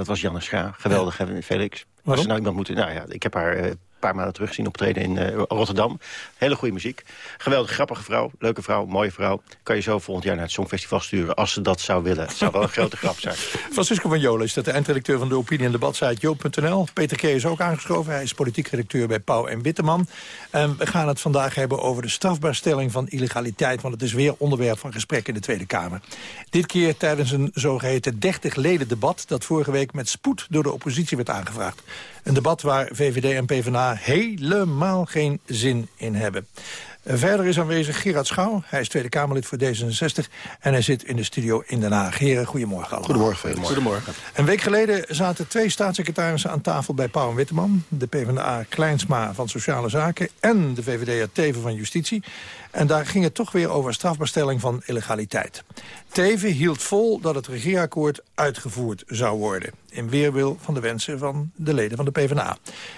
Dat was Janne Scha. Geweldig, Felix. Als Waarom? je nou iemand moet... Nou ja, ik heb haar eh, paar maanden terug zien optreden in eh, Rotterdam. Hele goede muziek. Geweldig, grappige vrouw. Leuke vrouw, mooie vrouw. Kan je zo volgend jaar naar het Songfestival sturen... als ze dat zou willen. Het zou wel een grote grap zijn. Francisco van Jolen is dat de eindredacteur van de opinie- en debatsite joop.nl. Peter K. is ook aangeschoven. Hij is politiek redacteur bij Pauw en Witteman. We gaan het vandaag hebben over de strafbaarstelling van illegaliteit. Want het is weer onderwerp van gesprek in de Tweede Kamer. Dit keer tijdens een zogeheten 30-leden debat... dat vorige week met spoed door de oppositie werd aangevraagd. Een debat waar VVD en PvdA helemaal geen zin in hebben. Eh, Verder is aanwezig Gerard Schouw. Hij is Tweede Kamerlid voor D66 en hij zit in de studio in Den Haag. Heren, goedemorgen allemaal. Goedemorgen, Felix. Goedemorgen. Een week geleden zaten twee staatssecretarissen aan tafel bij Pauw en Witteman. De PvdA Kleinsma van Sociale Zaken en de VVD Teven van Justitie. En daar ging het toch weer over strafbaarstelling van illegaliteit. Teven hield vol dat het regeerakkoord uitgevoerd zou worden. In weerwil van de wensen van de leden van de PvdA.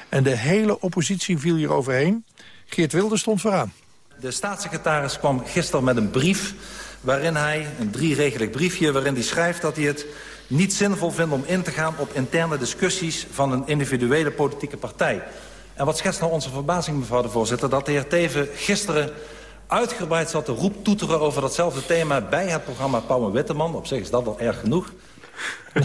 En de hele oppositie viel hier overheen. Geert Wilde stond vooraan. De staatssecretaris kwam gisteren met een brief waarin hij, een drieregelig briefje... waarin hij schrijft dat hij het niet zinvol vindt om in te gaan op interne discussies... van een individuele politieke partij. En wat schetst nou onze verbazing, mevrouw de voorzitter... dat de heer Teven gisteren uitgebreid zat te roeptoeteren over datzelfde thema... bij het programma Pauw en Witteman. Op zich is dat wel erg genoeg.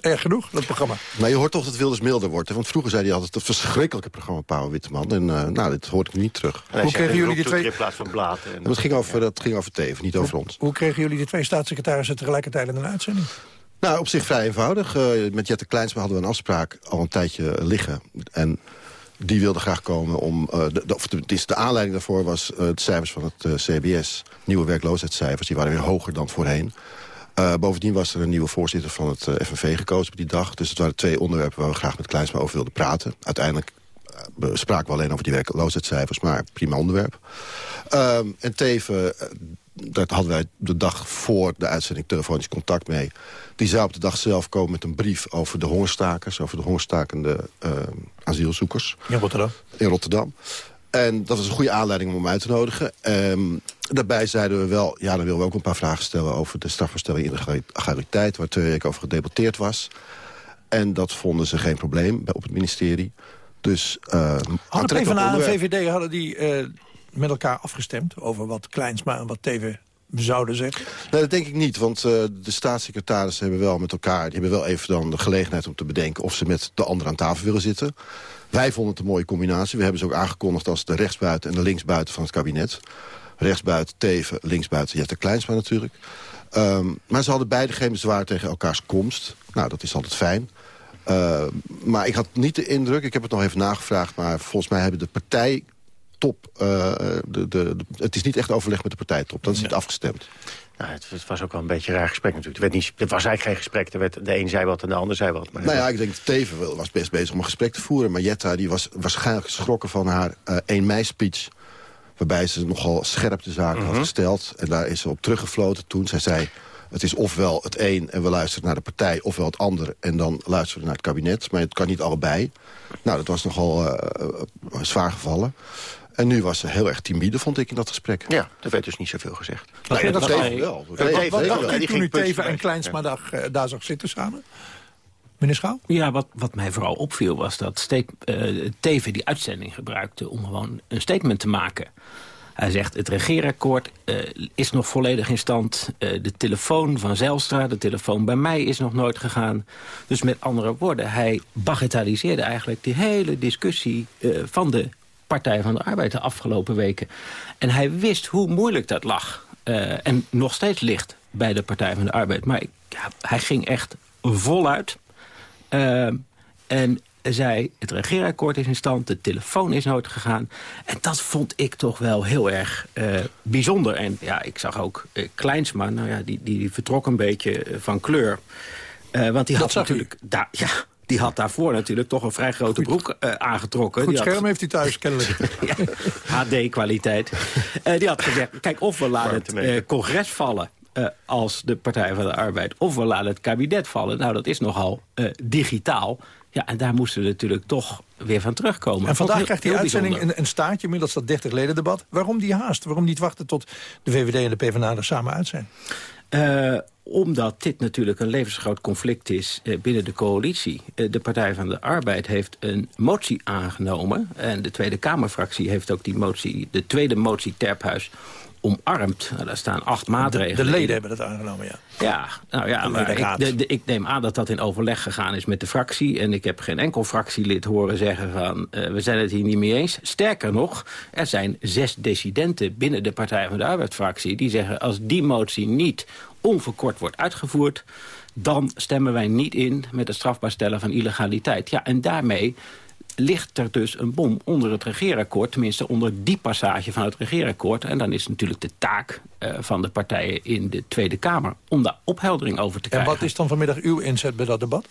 Erg genoeg, dat programma. Maar je hoort toch dat Wilders milder wordt. Hè? Want vroeger zei hij altijd het verschrikkelijke programma Pauw Witteman. En eh, nou, dit hoor ik nu niet terug. Hoe kregen jullie die twee- In plaats van blaten. En... Dat ging over, dat ging over Teven, niet over ons. Hoe kregen jullie de twee staatssecretarissen tegelijkertijd in een uitzending? Nou, op zich vrij eenvoudig. Eh, met Jette Kleinsma hadden we een afspraak al een tijdje liggen. En die wilde graag komen om... eh, de, de, de, het de aanleiding daarvoor was eh, de cijfers van het eh, CBS. Nieuwe werkloosheidscijfers, die waren weer hoger dan voorheen. Bovendien was er een nieuwe voorzitter van het FNV gekozen op die dag. Dus het waren twee onderwerpen waar we graag met Kleinsma over wilden praten. Uiteindelijk spraken we alleen over die werkloosheidscijfers, maar prima onderwerp. Ehm, en Teven, daar hadden wij de dag voor de uitzending telefonisch contact mee. Die zou op de dag zelf komen met een brief over de hongerstakers... over de hongerstakende eh, asielzoekers. In Rotterdam. In Rotterdam. En dat was een goede aanleiding om hem uit te nodigen. Ehm, daarbij zeiden we wel, ja, dan willen we ook een paar vragen stellen... over de strafverstelling in de illegaliteit... waar twee weken over gedebatteerd was. En dat vonden ze geen probleem op het ministerie. Dus, uh, Hadden PvdA en. VVD hadden die eh, met elkaar afgestemd... over wat Kleinsma en wat Teven zouden zeggen? Nee, dat denk ik niet, want eh, de staatssecretarissen hebben wel met elkaar... die hebben wel even dan de gelegenheid om te bedenken... of ze met de ander aan tafel willen zitten. Wij vonden het een mooie combinatie. We hebben ze ook aangekondigd als de rechtsbuiten en de linksbuiten van het kabinet. Rechtsbuiten Teven, linksbuiten Jette Kleinsma natuurlijk. Ehm, maar ze hadden beide geen bezwaar tegen elkaars komst. Nou, dat is altijd fijn. Uh, maar ik had niet de indruk, ik heb het nog even nagevraagd... maar volgens mij hebben de partijtop... Uh, de, de, de, het is niet echt overleg met de partijtop, dat is niet afgestemd. Nou, het, het, was ook wel een beetje een raar gesprek natuurlijk. Het, werd niet, het was eigenlijk geen gesprek. Er werd, de een zei wat en de ander zei wat. Maar nou ja, ik denk Teven was best bezig om een gesprek te voeren. Maar Jetta die was waarschijnlijk geschrokken van haar uh, 1 mei speech waarbij ze nogal scherp de zaak uh -huh. had gesteld. En daar is ze op teruggefloten toen. Zij zei, het is ofwel het een en we luisteren naar de partij... ofwel het ander en dan luisteren we naar het kabinet. Maar het kan niet allebei. Nou, dat was nogal uh, zwaar gevallen. En nu was ze heel erg timide, vond ik, in dat gesprek. Ja, er werd dus niet zoveel gezegd. Nou, dat Teven wel. Wat dacht u toen u Teven en Kleinsma dag, uh, daar zag zitten samen? Meneer Schouw? Ja, wat, wat mij vooral opviel was dat steek, uh, Teven die uitzending gebruikte... om gewoon een statement te maken. Hij zegt, het regeerakkoord uh, is nog volledig in stand. Uh, de telefoon van Zijlstra, de telefoon bij mij is nog nooit gegaan. Dus met andere woorden, hij bagatelliseerde eigenlijk... die hele discussie uh, van de Partij van de Arbeid de afgelopen weken. En hij wist hoe moeilijk dat lag. en nog steeds ligt bij de Partij van de Arbeid. Maar ja, hij ging echt voluit... en zei, het regeerakkoord is in stand, de telefoon is nooit gegaan. En dat vond ik toch wel heel erg uh, bijzonder. En ja, ik zag ook uh, Kleinsma, nou ja, die, die vertrok een beetje van kleur. want die dat had natuurlijk... Daar, ja, die had daarvoor natuurlijk toch een vrij grote broek aangetrokken. Goed die scherm had, heeft hij thuis, kennelijk. ja, HD-kwaliteit. die had gezegd, kijk, of we laten het congres vallen... Uh, als de Partij van de Arbeid. Of we laten het kabinet vallen. Nou, dat is nogal uh, digitaal. Ja, en daar moesten we natuurlijk toch weer van terugkomen. En vandaag krijgt die uitzending een, een staartje, inmiddels dat 30 leden debat. Waarom die haast? Waarom niet wachten tot de VVD en de PvdA er samen uit zijn? Omdat dit natuurlijk een levensgroot conflict is eh, binnen de coalitie. Eh, de Partij van de Arbeid heeft een motie aangenomen. En de Tweede Kamerfractie heeft ook die motie, de tweede motie Terphuis omarmd. Nou, daar staan acht maatregelen De in. leden hebben dat aangenomen, ja. Ja, nou ja, De maar ik, de- de- ik neem aan dat dat in overleg gegaan is met de fractie. En ik heb geen enkel fractielid horen zeggen van... eh, we zijn het hier niet mee eens. Sterker nog, er zijn zes dissidenten binnen de Partij van de Arbeid-fractie... die zeggen als die motie niet onverkort wordt uitgevoerd... dan stemmen wij niet in met het strafbaar stellen van illegaliteit. Ja, en daarmee ligt er dus een bom onder het regeerakkoord. Tenminste, onder die passage van het regeerakkoord. En dan is natuurlijk de taak eh, van de partijen in de Tweede Kamer... om daar opheldering over te En krijgen. wat is dan vanmiddag uw inzet bij dat debat?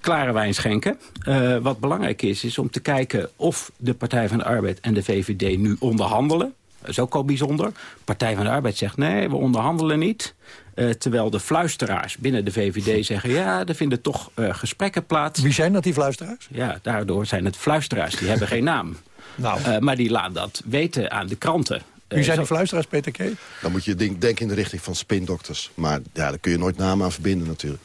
Klare wijn schenken. Eh, wat belangrijk is, is om te kijken of de Partij van de Arbeid en de VVD nu onderhandelen. Dat is ook al bijzonder. Partij van de Arbeid zegt nee, we onderhandelen niet. Eh, terwijl de fluisteraars binnen de VVD zeggen... ja, er vinden toch eh, gesprekken plaats. Wie zijn dat, die fluisteraars? Ja, daardoor zijn het fluisteraars. Die hebben geen naam. Nou. Eh, maar die laten dat weten aan de kranten. Wie zijn die fluisteraars, Peter K? Dan moet je denk- denken in de richting van spindokters. Maar ja, daar kun je nooit namen aan verbinden natuurlijk.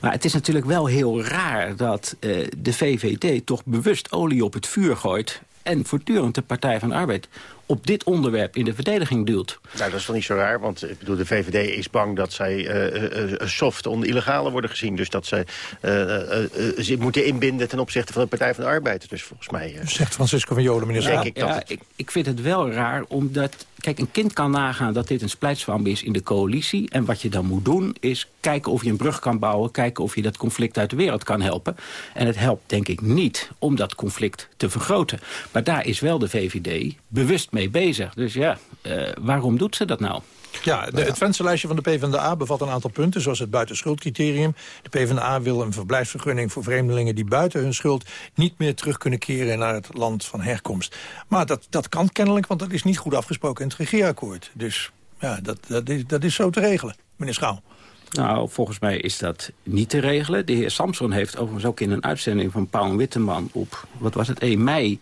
Maar het is natuurlijk wel heel raar dat eh, de VVD toch bewust olie op het vuur gooit... en voortdurend de Partij van de Arbeid op dit onderwerp in de verdediging duwt. Nou, dat is wel niet zo raar, want ik bedoel, de VVD is bang dat zij eh, eh, eh, soft onder illegale worden gezien. Dus dat zij eh, eh, eh, zich moeten inbinden ten opzichte van de Partij van de Arbeid. Dus volgens mij... eh, Zegt Francisco van Jolen, meneer Denk ik dat ja, het- ik, ik vind het wel raar, omdat... Kijk, een kind kan nagaan dat dit een splijtswamp is in de coalitie. En wat je dan moet doen, is kijken of je een brug kan bouwen... kijken of je dat conflict uit de wereld kan helpen. En het helpt, denk ik, niet om dat conflict te vergroten. Maar daar is wel de VVD bewust mee bezig. Dus ja, eh, waarom doet ze dat nou? Ja, de, het vensterlijstje van de PvdA bevat een aantal punten... zoals het buitenschuldcriterium. De PvdA wil een verblijfsvergunning voor vreemdelingen... die buiten hun schuld niet meer terug kunnen keren naar het land van herkomst. Maar dat, dat kan kennelijk, want dat is niet goed afgesproken in het regeerakkoord. Dus ja, dat, dat, is, dat is zo te regelen, meneer Schouw. Nou, volgens mij is dat niet te regelen. De heer Samson heeft overigens ook in een uitzending van Paul Witteman op, wat was het, 1 mei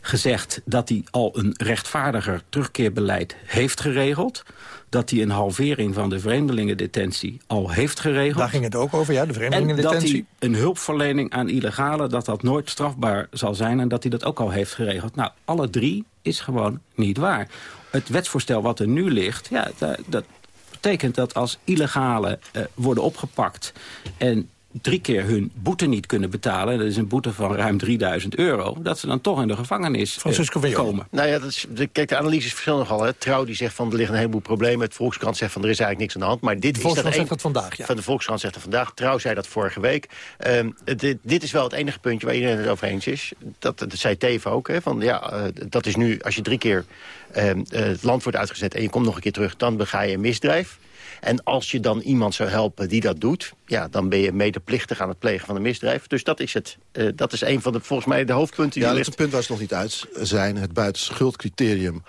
gezegd dat hij al een rechtvaardiger terugkeerbeleid heeft geregeld. Dat hij een halvering van de vreemdelingendetentie al heeft geregeld. Daar ging het ook over, ja, de En dat vreemdelingendetentie. hij een hulpverlening aan illegalen, dat dat nooit strafbaar zal zijn... en dat hij dat ook al heeft geregeld. Nou, alle drie is gewoon niet waar. Het wetsvoorstel wat er nu ligt, ja, da- dat betekent dat als illegalen eh, worden opgepakt... en drie keer hun boete niet kunnen betalen... dat is een boete van ruim 3000 euro... dat ze dan toch in de gevangenis eh, Francisco komen. Nou ja, dat is, de, kijk, de analyse is verschil nogal. Hè. Trouw die zegt van er liggen een heleboel problemen. Het Volkskrant zegt van er is eigenlijk niks aan de hand. Maar dit De is dat Volkskrant een- zegt dat vandaag, ja. Van de Volkskrant zegt dat vandaag. Trouw zei dat vorige week. Ehm, dit, dit is wel het enige puntje waar iedereen het over eens is. Dat, dat zei Teven ook. Hè, van, ja, eh, dat is nu, als je drie keer ehm, eh, het land wordt uitgezet... en je komt nog een keer terug, dan bega je een misdrijf. En als je dan iemand zou helpen die dat doet... ja, dan ben je medeplichtig aan het plegen van een misdrijf. Dus dat is het. Eh, dat is een van de, volgens mij, de hoofdpunten. Ja, die dat is een punt waar ze nog niet uit zijn. Het buitenschuldcriterium.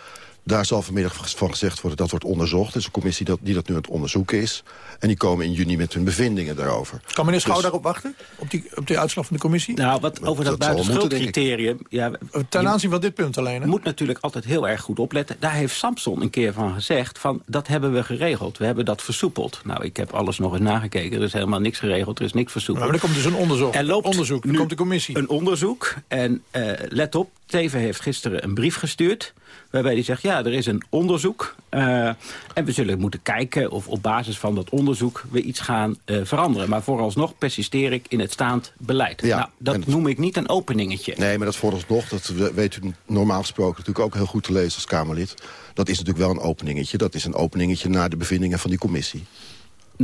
Daar zal vanmiddag van gezegd worden dat wordt onderzocht. Er is een commissie dat, die dat nu aan het onderzoeken is. En die komen in juni met hun bevindingen daarover. Kan meneer Schouw Dus- daarop wachten? Op die, op die uitslag van de commissie? Nou, wat over dat, dat buitenschuldcriterium... Ja, Ten je- aanzien van dit punt alleen, hè? moet natuurlijk altijd heel erg goed opletten. Daar heeft Samson een keer van gezegd van dat hebben we geregeld. We hebben dat versoepeld. Nou, ik heb alles nog eens nagekeken. Er is helemaal niks geregeld, er is niks versoepeld. Maar er komt dus een onderzoek. Er loopt onderzoek. Er nu komt de commissie. Een onderzoek. En eh, let op, Teven heeft gisteren een brief gestuurd... waarbij hij zegt, ja, er is een onderzoek. eh, en we zullen moeten kijken of op basis van dat onderzoek... we iets gaan eh, veranderen. Maar vooralsnog persisteer ik in het staand beleid. Ja, nou, dat en- noem ik niet een openingetje. Nee, maar dat vooralsnog, dat we- weet u normaal gesproken natuurlijk ook heel goed te lezen als Kamerlid. Dat is natuurlijk wel een openingetje. Dat is een openingetje naar de bevindingen van die commissie.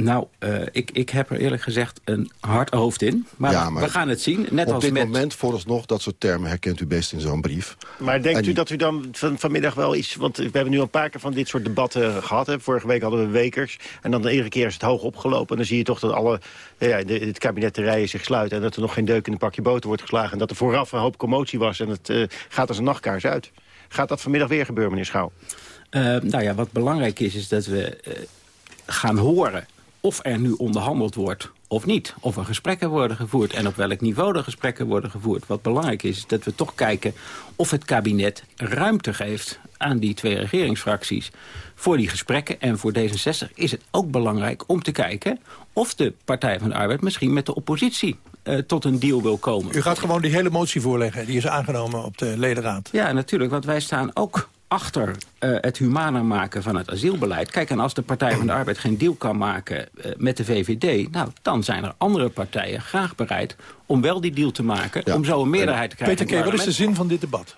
Nou, eh, ik, ik heb er eerlijk gezegd een hard hoofd in. Maar, Ja, maar we gaan het zien. Net Op als dit met... moment, vooralsnog, dat soort termen herkent u best in zo'n brief. Maar denkt En u dat u dan van, vanmiddag wel iets... want we hebben nu al een paar keer van dit soort debatten gehad. Hè. Vorige week hadden we Wekers. En dan de iedere keer is het hoog opgelopen. En dan zie je toch dat alle, ja, de, het kabinet de rijen zich sluiten... en dat er nog geen deuk in een pakje boter wordt geslagen. En dat er vooraf een hoop commotie was. En het eh, gaat als een nachtkaars uit. Gaat dat vanmiddag weer gebeuren, meneer Schouw? Eh, nou ja, wat belangrijk is, is dat we eh, gaan horen of er nu onderhandeld wordt of niet. Of er gesprekken worden gevoerd en op welk niveau de gesprekken worden gevoerd. Wat belangrijk is, is dat we toch kijken of het kabinet ruimte geeft aan die twee regeringsfracties voor die gesprekken. En voor D66 is het ook belangrijk om te kijken... of de Partij van de Arbeid misschien met de oppositie eh, tot een deal wil komen. U gaat gewoon die hele motie voorleggen. Die is aangenomen op de ledenraad. Ja, natuurlijk, want wij staan ook achter eh, het humaner maken van het asielbeleid. Kijk, en als de Partij van de Arbeid geen deal kan maken eh, met de VVD... Nou, dan zijn er andere partijen graag bereid om wel die deal te maken... om zo een meerderheid te krijgen. Peter K., wat is de zin van dit debat?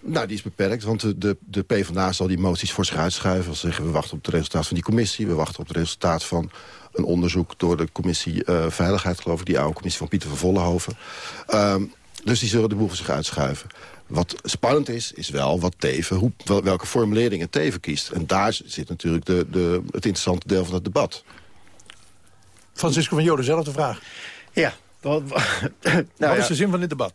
Nou, die is beperkt, want de, de, de PvdA zal die moties voor zich uitschuiven. Ze zeggen, we wachten op het resultaat van die commissie. We wachten op het resultaat van een onderzoek door de commissie eh, Veiligheid, geloof ik. Die oude commissie van Pieter van Vollenhoven. Ehm, dus die zullen de boel voor zich uitschuiven. Wat spannend is, is wel wat Teven, hoe, wel- welke formuleringen Teven kiest. En daar zit natuurlijk de, de, het interessante deel van het debat. Francisco van Joden, dezelfde vraag. Ja. Wat, nou Wat ja. is de zin van dit debat?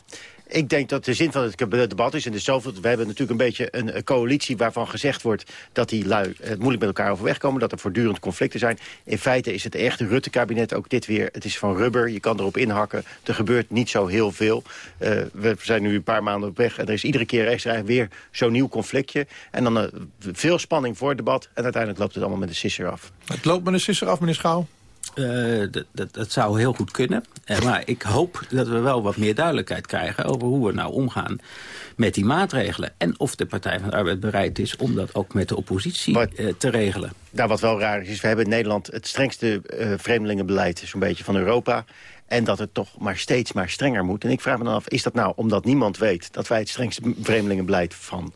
Ik denk dat de zin van het debat is... en dus zoveel, we hebben natuurlijk een beetje een, coalitie waarvan gezegd wordt... dat die lui het moeilijk met elkaar overweg komen... dat er voortdurend conflicten zijn. In feite is het echt Rutte-kabinet ook dit weer... het is van rubber, je kan erop inhakken. Er gebeurt niet zo heel veel. Eh, we zijn nu een paar maanden op weg... en er is iedere keer rechts weer zo'n nieuw conflictje. En dan eh, veel spanning voor het debat... en uiteindelijk loopt het allemaal met de sisser af. Het loopt met een sisser af, meneer Schouw. Eh, dat- dat- zou heel goed kunnen. Eh, maar ik hoop dat we wel wat meer duidelijkheid krijgen... over hoe we nou omgaan met die maatregelen. En of de Partij van de Arbeid bereid is om dat ook met de oppositie eh, te regelen. Nou, wat wel raar is, is we hebben in Nederland het strengste vreemdelingenbeleid zo'n beetje van Europa. En dat het toch maar steeds maar strenger moet. En ik vraag me dan af, is dat nou omdat niemand weet... dat wij het strengste vreemdelingenbeleid van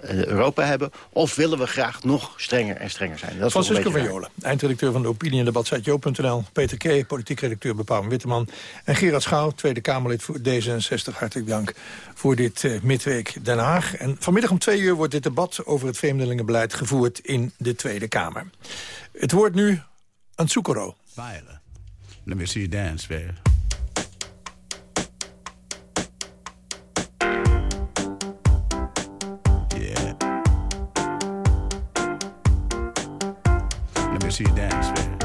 Europa hebben? Of willen we graag nog strenger en strenger zijn? Dat is toch een Francisco beetje van. Jolen, eindredacteur van de opinie- en. Peter K., politiek redacteur bij Pauw Witteman. En Gerard Schouw, Tweede Kamerlid voor D66. Hartelijk dank voor dit eh, midweek Den Haag. En vanmiddag om twee uur wordt dit debat over het vreemdelingenbeleid gevoerd in de Tweede Kamer. Het woord nu aan Soekoro. Let me see you dance, baby. See you dance, baby.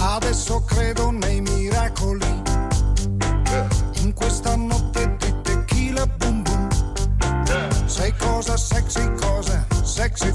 Adesso credo nei miracoli. In questa notte di tequila boom boom. Sei cosa sexy, cosa sexy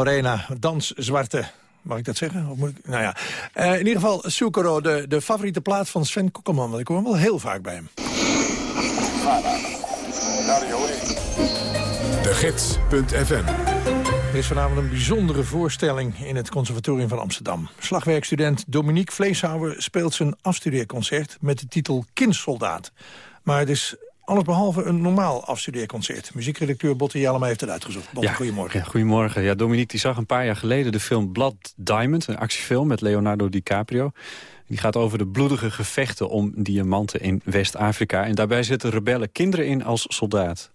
Morena, dans zwarte. Mag ik dat zeggen? Of moet ik? Nou ja. Eh, in ieder geval, Soekoro, de, de favoriete plaat van Sven Kokkelman. Want ik hoor hem wel heel vaak bij hem. De Gids.fm Er is vanavond een bijzondere voorstelling in het Conservatorium van Amsterdam. Slagwerkstudent Dominique Vleeshouwer speelt zijn afstudeerconcert met de titel Kindsoldaat. Maar het is allesbehalve een normaal afstudeerconcert. Muziekredacteur Botte Jellema heeft het uitgezocht. Botte, goedemorgen. Ja, goedemorgen. Ja, Dominique die zag een paar jaar geleden de film Blood Diamond, een actiefilm met Leonardo DiCaprio. Die gaat over de bloedige gevechten om diamanten in West-Afrika. En daarbij zetten rebellen kinderen in als soldaat.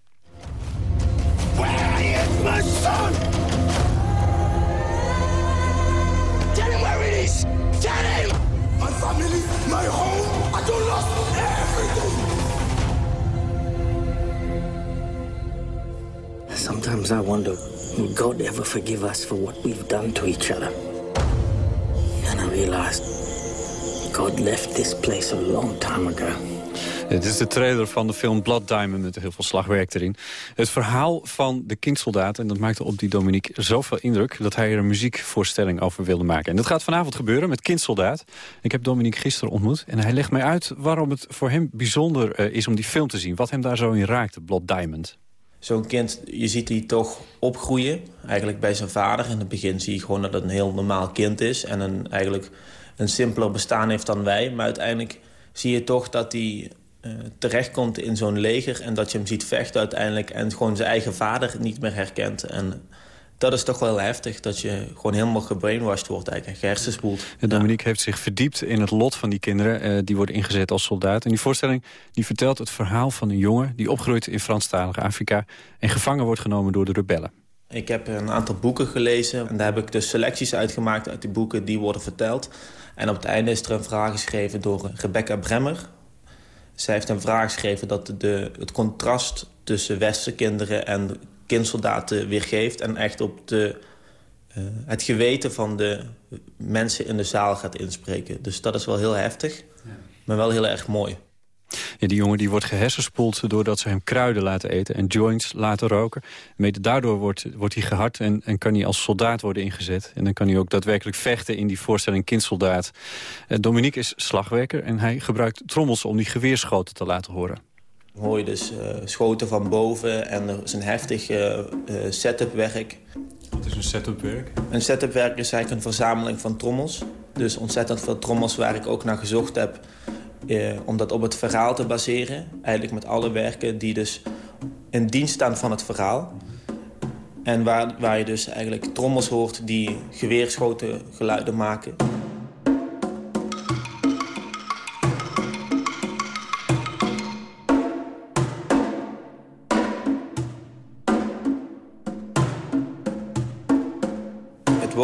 Sometimes I wonder, will God ever forgive us for what we've done to each other? And I realized God left this place a long time ago. Dit is de trailer van de film Blood Diamond met heel veel slagwerk erin. Het verhaal van de kindsoldaat, en dat maakte op die Dominique zoveel indruk... dat hij er een muziekvoorstelling over wilde maken. En dat gaat vanavond gebeuren met Kindsoldaat. Ik heb Dominique gisteren ontmoet en hij legt mij uit... waarom het voor hem bijzonder eh, is om die film te zien. Wat hem daar zo in raakte, Blood Diamond. Zo'n kind, je ziet die toch opgroeien. Eigenlijk bij zijn vader. In het begin zie je gewoon dat het een heel normaal kind is. En een, eigenlijk een simpeler bestaan heeft dan wij. Maar uiteindelijk zie je toch dat hij eh, terechtkomt in zo'n leger... en dat je hem ziet vechten uiteindelijk... en gewoon zijn eigen vader niet meer herkent. En dat is toch wel heftig, dat je gewoon helemaal gebrainwashed wordt... eigenlijk, en gehersenspoeld. En Dominique heeft zich verdiept in het lot van die kinderen. eh, die worden ingezet als soldaat. En die voorstelling die vertelt het verhaal van een jongen... die opgroeit in Franstalig Afrika... en gevangen wordt genomen door de rebellen. Ik heb een aantal boeken gelezen. En daar heb ik dus selecties uitgemaakt uit die boeken die worden verteld. En op het einde is er een vraag geschreven door Rebecca Bremmer. Zij heeft een vraag geschreven dat de, het contrast tussen westerse kinderen en kindsoldaten weergeeft. En echt op de, eh, het geweten van de mensen in de zaal gaat inspreken. Dus dat is wel heel heftig, maar wel heel erg mooi. Ja, die jongen die wordt gehersenspoeld doordat ze hem kruiden laten eten... en joints laten roken. Mede daardoor wordt, wordt hij gehard en, en kan hij als soldaat worden ingezet. En dan kan hij ook daadwerkelijk vechten in die voorstelling kindsoldaat. Eh, Dominique is slagwerker en hij gebruikt trommels om die geweerschoten te laten horen. Hoor je dus eh, schoten van boven en er is een heftig uh, setup werk. Wat is een setup werk? Een setup werk is eigenlijk een verzameling van trommels. Dus ontzettend veel trommels waar ik ook naar gezocht heb... Eh, om dat op het verhaal te baseren. Eigenlijk met alle werken die dus in dienst staan van het verhaal. En waar, waar je dus eigenlijk trommels hoort die geweerschoten geluiden maken.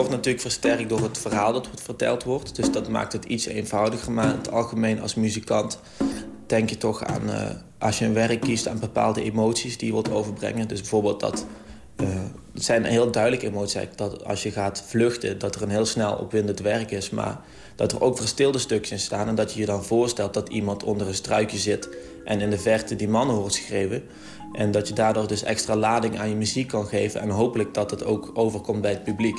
Wordt natuurlijk versterkt door het verhaal dat verteld wordt. Dus dat maakt het iets eenvoudiger. Maar in het algemeen als muzikant denk je toch aan... Uh, als je een werk kiest aan bepaalde emoties die je wilt overbrengen. Dus bijvoorbeeld dat... Uh, het zijn heel duidelijke emoties. Dat als je gaat vluchten, dat er een heel snel opwindend werk is. Maar dat er ook verstilde stukjes in staan. En dat je je dan voorstelt dat iemand onder een struikje zit... en in de verte die man hoort schreeuwen. En dat je daardoor dus extra lading aan je muziek kan geven. En hopelijk dat het ook overkomt bij het publiek.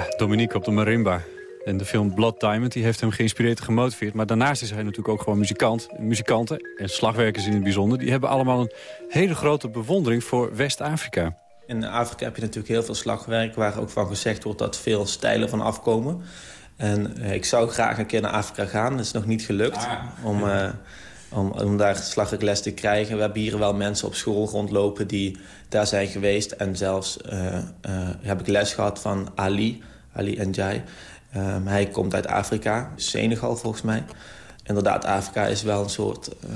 Ja, Dominique op de marimba. En de film Blood Diamond die heeft hem geïnspireerd en gemotiveerd. Maar daarnaast is hij natuurlijk ook gewoon muzikant. Muzikanten en slagwerkers in het bijzonder... die hebben allemaal een hele grote bewondering voor West-Afrika. In Afrika heb je natuurlijk heel veel slagwerk... waar ook van gezegd wordt dat veel stijlen van afkomen. En eh, ik zou graag een keer naar Afrika gaan. Dat is nog niet gelukt om, uh, om, om daar slagwerkles te krijgen. We hebben hier wel mensen op school rondlopen die daar zijn geweest. En zelfs uh, heb ik les gehad van Ali, Ali Njai. Um, hij komt uit Afrika, Senegal volgens mij. Inderdaad, Afrika is wel een soort uh,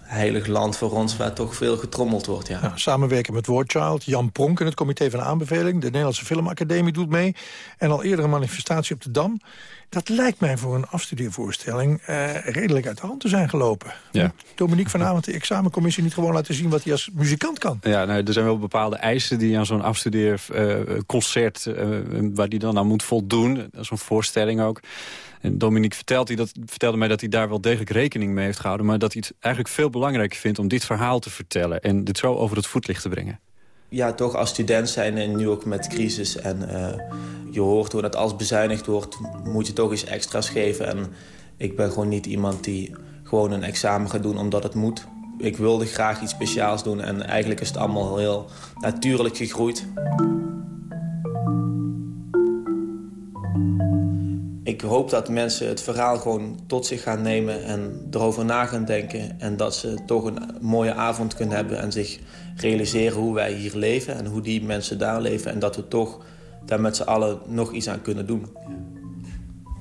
heilig land voor ons... waar toch veel getrommeld wordt, ja. ja samenwerken met Wordchild, Jan Pronk in het comité van aanbeveling... de Nederlandse Filmacademie doet mee... en al eerder een manifestatie op de Dam. Dat lijkt mij voor een afstudeervoorstelling uh, redelijk uit de hand te zijn gelopen. Ja. Dominique vanavond de examencommissie niet gewoon laten zien... wat hij als muzikant kan. Ja, nou, er zijn wel bepaalde eisen die aan zo'n afstudeerconcert... Uh, waar die dan aan moet voldoen. Zo'n voorstelling ook. En Dominique vertelt, dat, vertelde mij dat hij daar wel degelijk rekening mee heeft gehouden... maar dat hij het eigenlijk veel belangrijker vindt om dit verhaal te vertellen... en dit zo over het voetlicht te brengen. Ja, toch als student zijn en nu ook met crisis. En uh, je hoort hoe dat als bezuinigd wordt, moet je toch iets extra's geven. En ik ben gewoon niet iemand die gewoon een examen gaat doen omdat het moet. Ik wilde graag iets speciaals doen en eigenlijk is het allemaal heel natuurlijk gegroeid. Ik hoop dat mensen het verhaal gewoon tot zich gaan nemen en erover na gaan denken. En dat ze toch een mooie avond kunnen hebben en zich realiseren hoe wij hier leven en hoe die mensen daar leven. En dat we toch daar met z'n allen nog iets aan kunnen doen.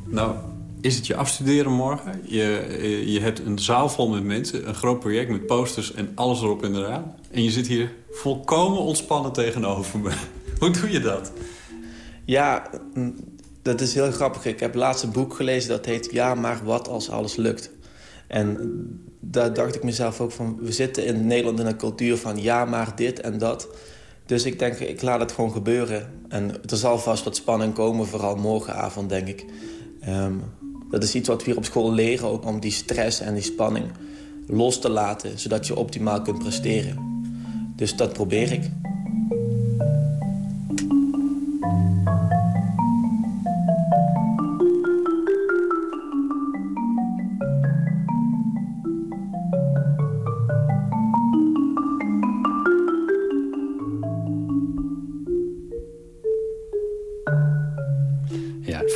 Nou, is het je afstuderen morgen. Je, eh, je hebt een zaal vol met mensen, een groot project met posters en alles erop en eraan. En je zit hier volkomen ontspannen tegenover me. Hoe doe je dat? Ja, dat is heel grappig. Ik heb laatst een boek gelezen dat heet Ja, maar wat als alles lukt. En daar dacht ik mezelf ook van... we zitten in Nederland in een cultuur van ja, maar dit en dat. Dus ik denk, ik laat het gewoon gebeuren. En er zal vast wat spanning komen, vooral morgenavond, denk ik. Ehm, dat is iets wat we hier op school leren, ook om die stress en die spanning los te laten... zodat je optimaal kunt presteren. Dus dat probeer ik.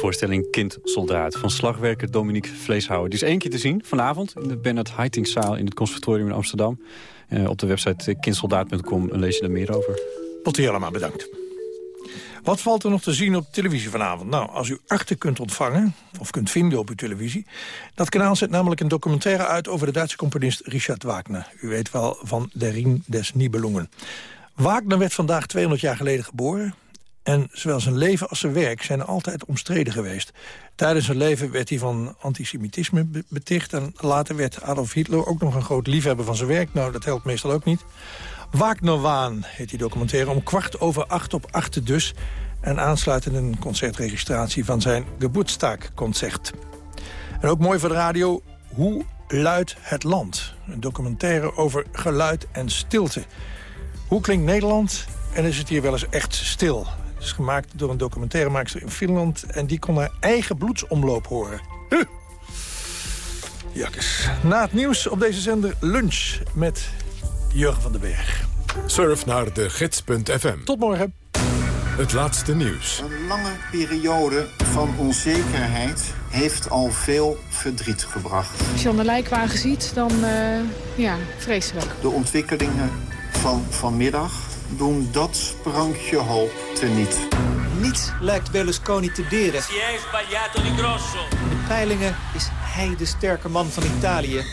Voorstelling Kind Soldaat van slagwerker Dominique Vleeshouwer. Die is één keer te zien vanavond in de Bernard Haitingszaal in het Conservatorium in Amsterdam. Eh, op de website kindsoldaat.com lees je er meer over. Potti helemaal bedankt. Wat valt er nog te zien op televisie vanavond? Nou, als u achter kunt ontvangen, of kunt vinden op uw televisie... dat kanaal zet namelijk een documentaire uit over de Duitse componist Richard Wagner. U weet wel van Der Ring des Nibelungen. Wagner werd vandaag 200 jaar geleden geboren... En zowel zijn leven als zijn werk zijn altijd omstreden geweest. Tijdens zijn leven werd hij van antisemitisme be- beticht... en later werd Adolf Hitler ook nog een groot liefhebber van zijn werk. Nou, dat helpt meestal ook niet. Wagnerwaan heet die documentaire om kwart over acht op acht dus... en aansluitend een concertregistratie van zijn Geburtstagconcert. En ook mooi voor de radio, Hoe luidt het land? Een documentaire over geluid en stilte. Hoe klinkt Nederland en is het hier wel eens echt stil? Het is gemaakt door een documentairemaakster in Finland... en die kon haar eigen bloedsomloop horen. Huh. Jakkes. Na het nieuws op deze zender lunch met Jurgen van den Berg. Surf naar de gids.fm. Tot morgen. Het laatste nieuws. Een lange periode van onzekerheid heeft al veel verdriet gebracht. Als je dan de lijkwagen ziet, dan uh, ja, vreselijk. De ontwikkelingen van vanmiddag doen dat sprankje hoop teniet. Niets lijkt Berlusconi te deren. Si è sbagliato di grosso. In de peilingen is hij de sterke man van Italië.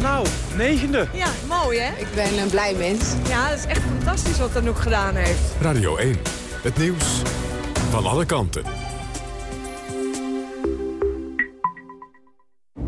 Nou, negende. Ja, mooi hè? Ik ben een blij mens. Ja, dat is echt fantastisch wat Anouk gedaan heeft. Radio 1. Het nieuws van alle kanten.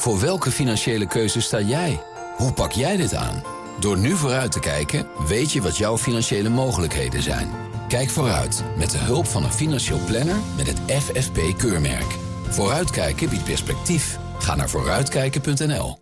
Voor welke financiële keuze sta jij? Hoe pak jij dit aan? Door nu vooruit te kijken, weet je wat jouw financiële mogelijkheden zijn. Kijk vooruit met de hulp van een financieel planner met het FFP-keurmerk. Vooruitkijken biedt perspectief. Ga naar vooruitkijken.nl.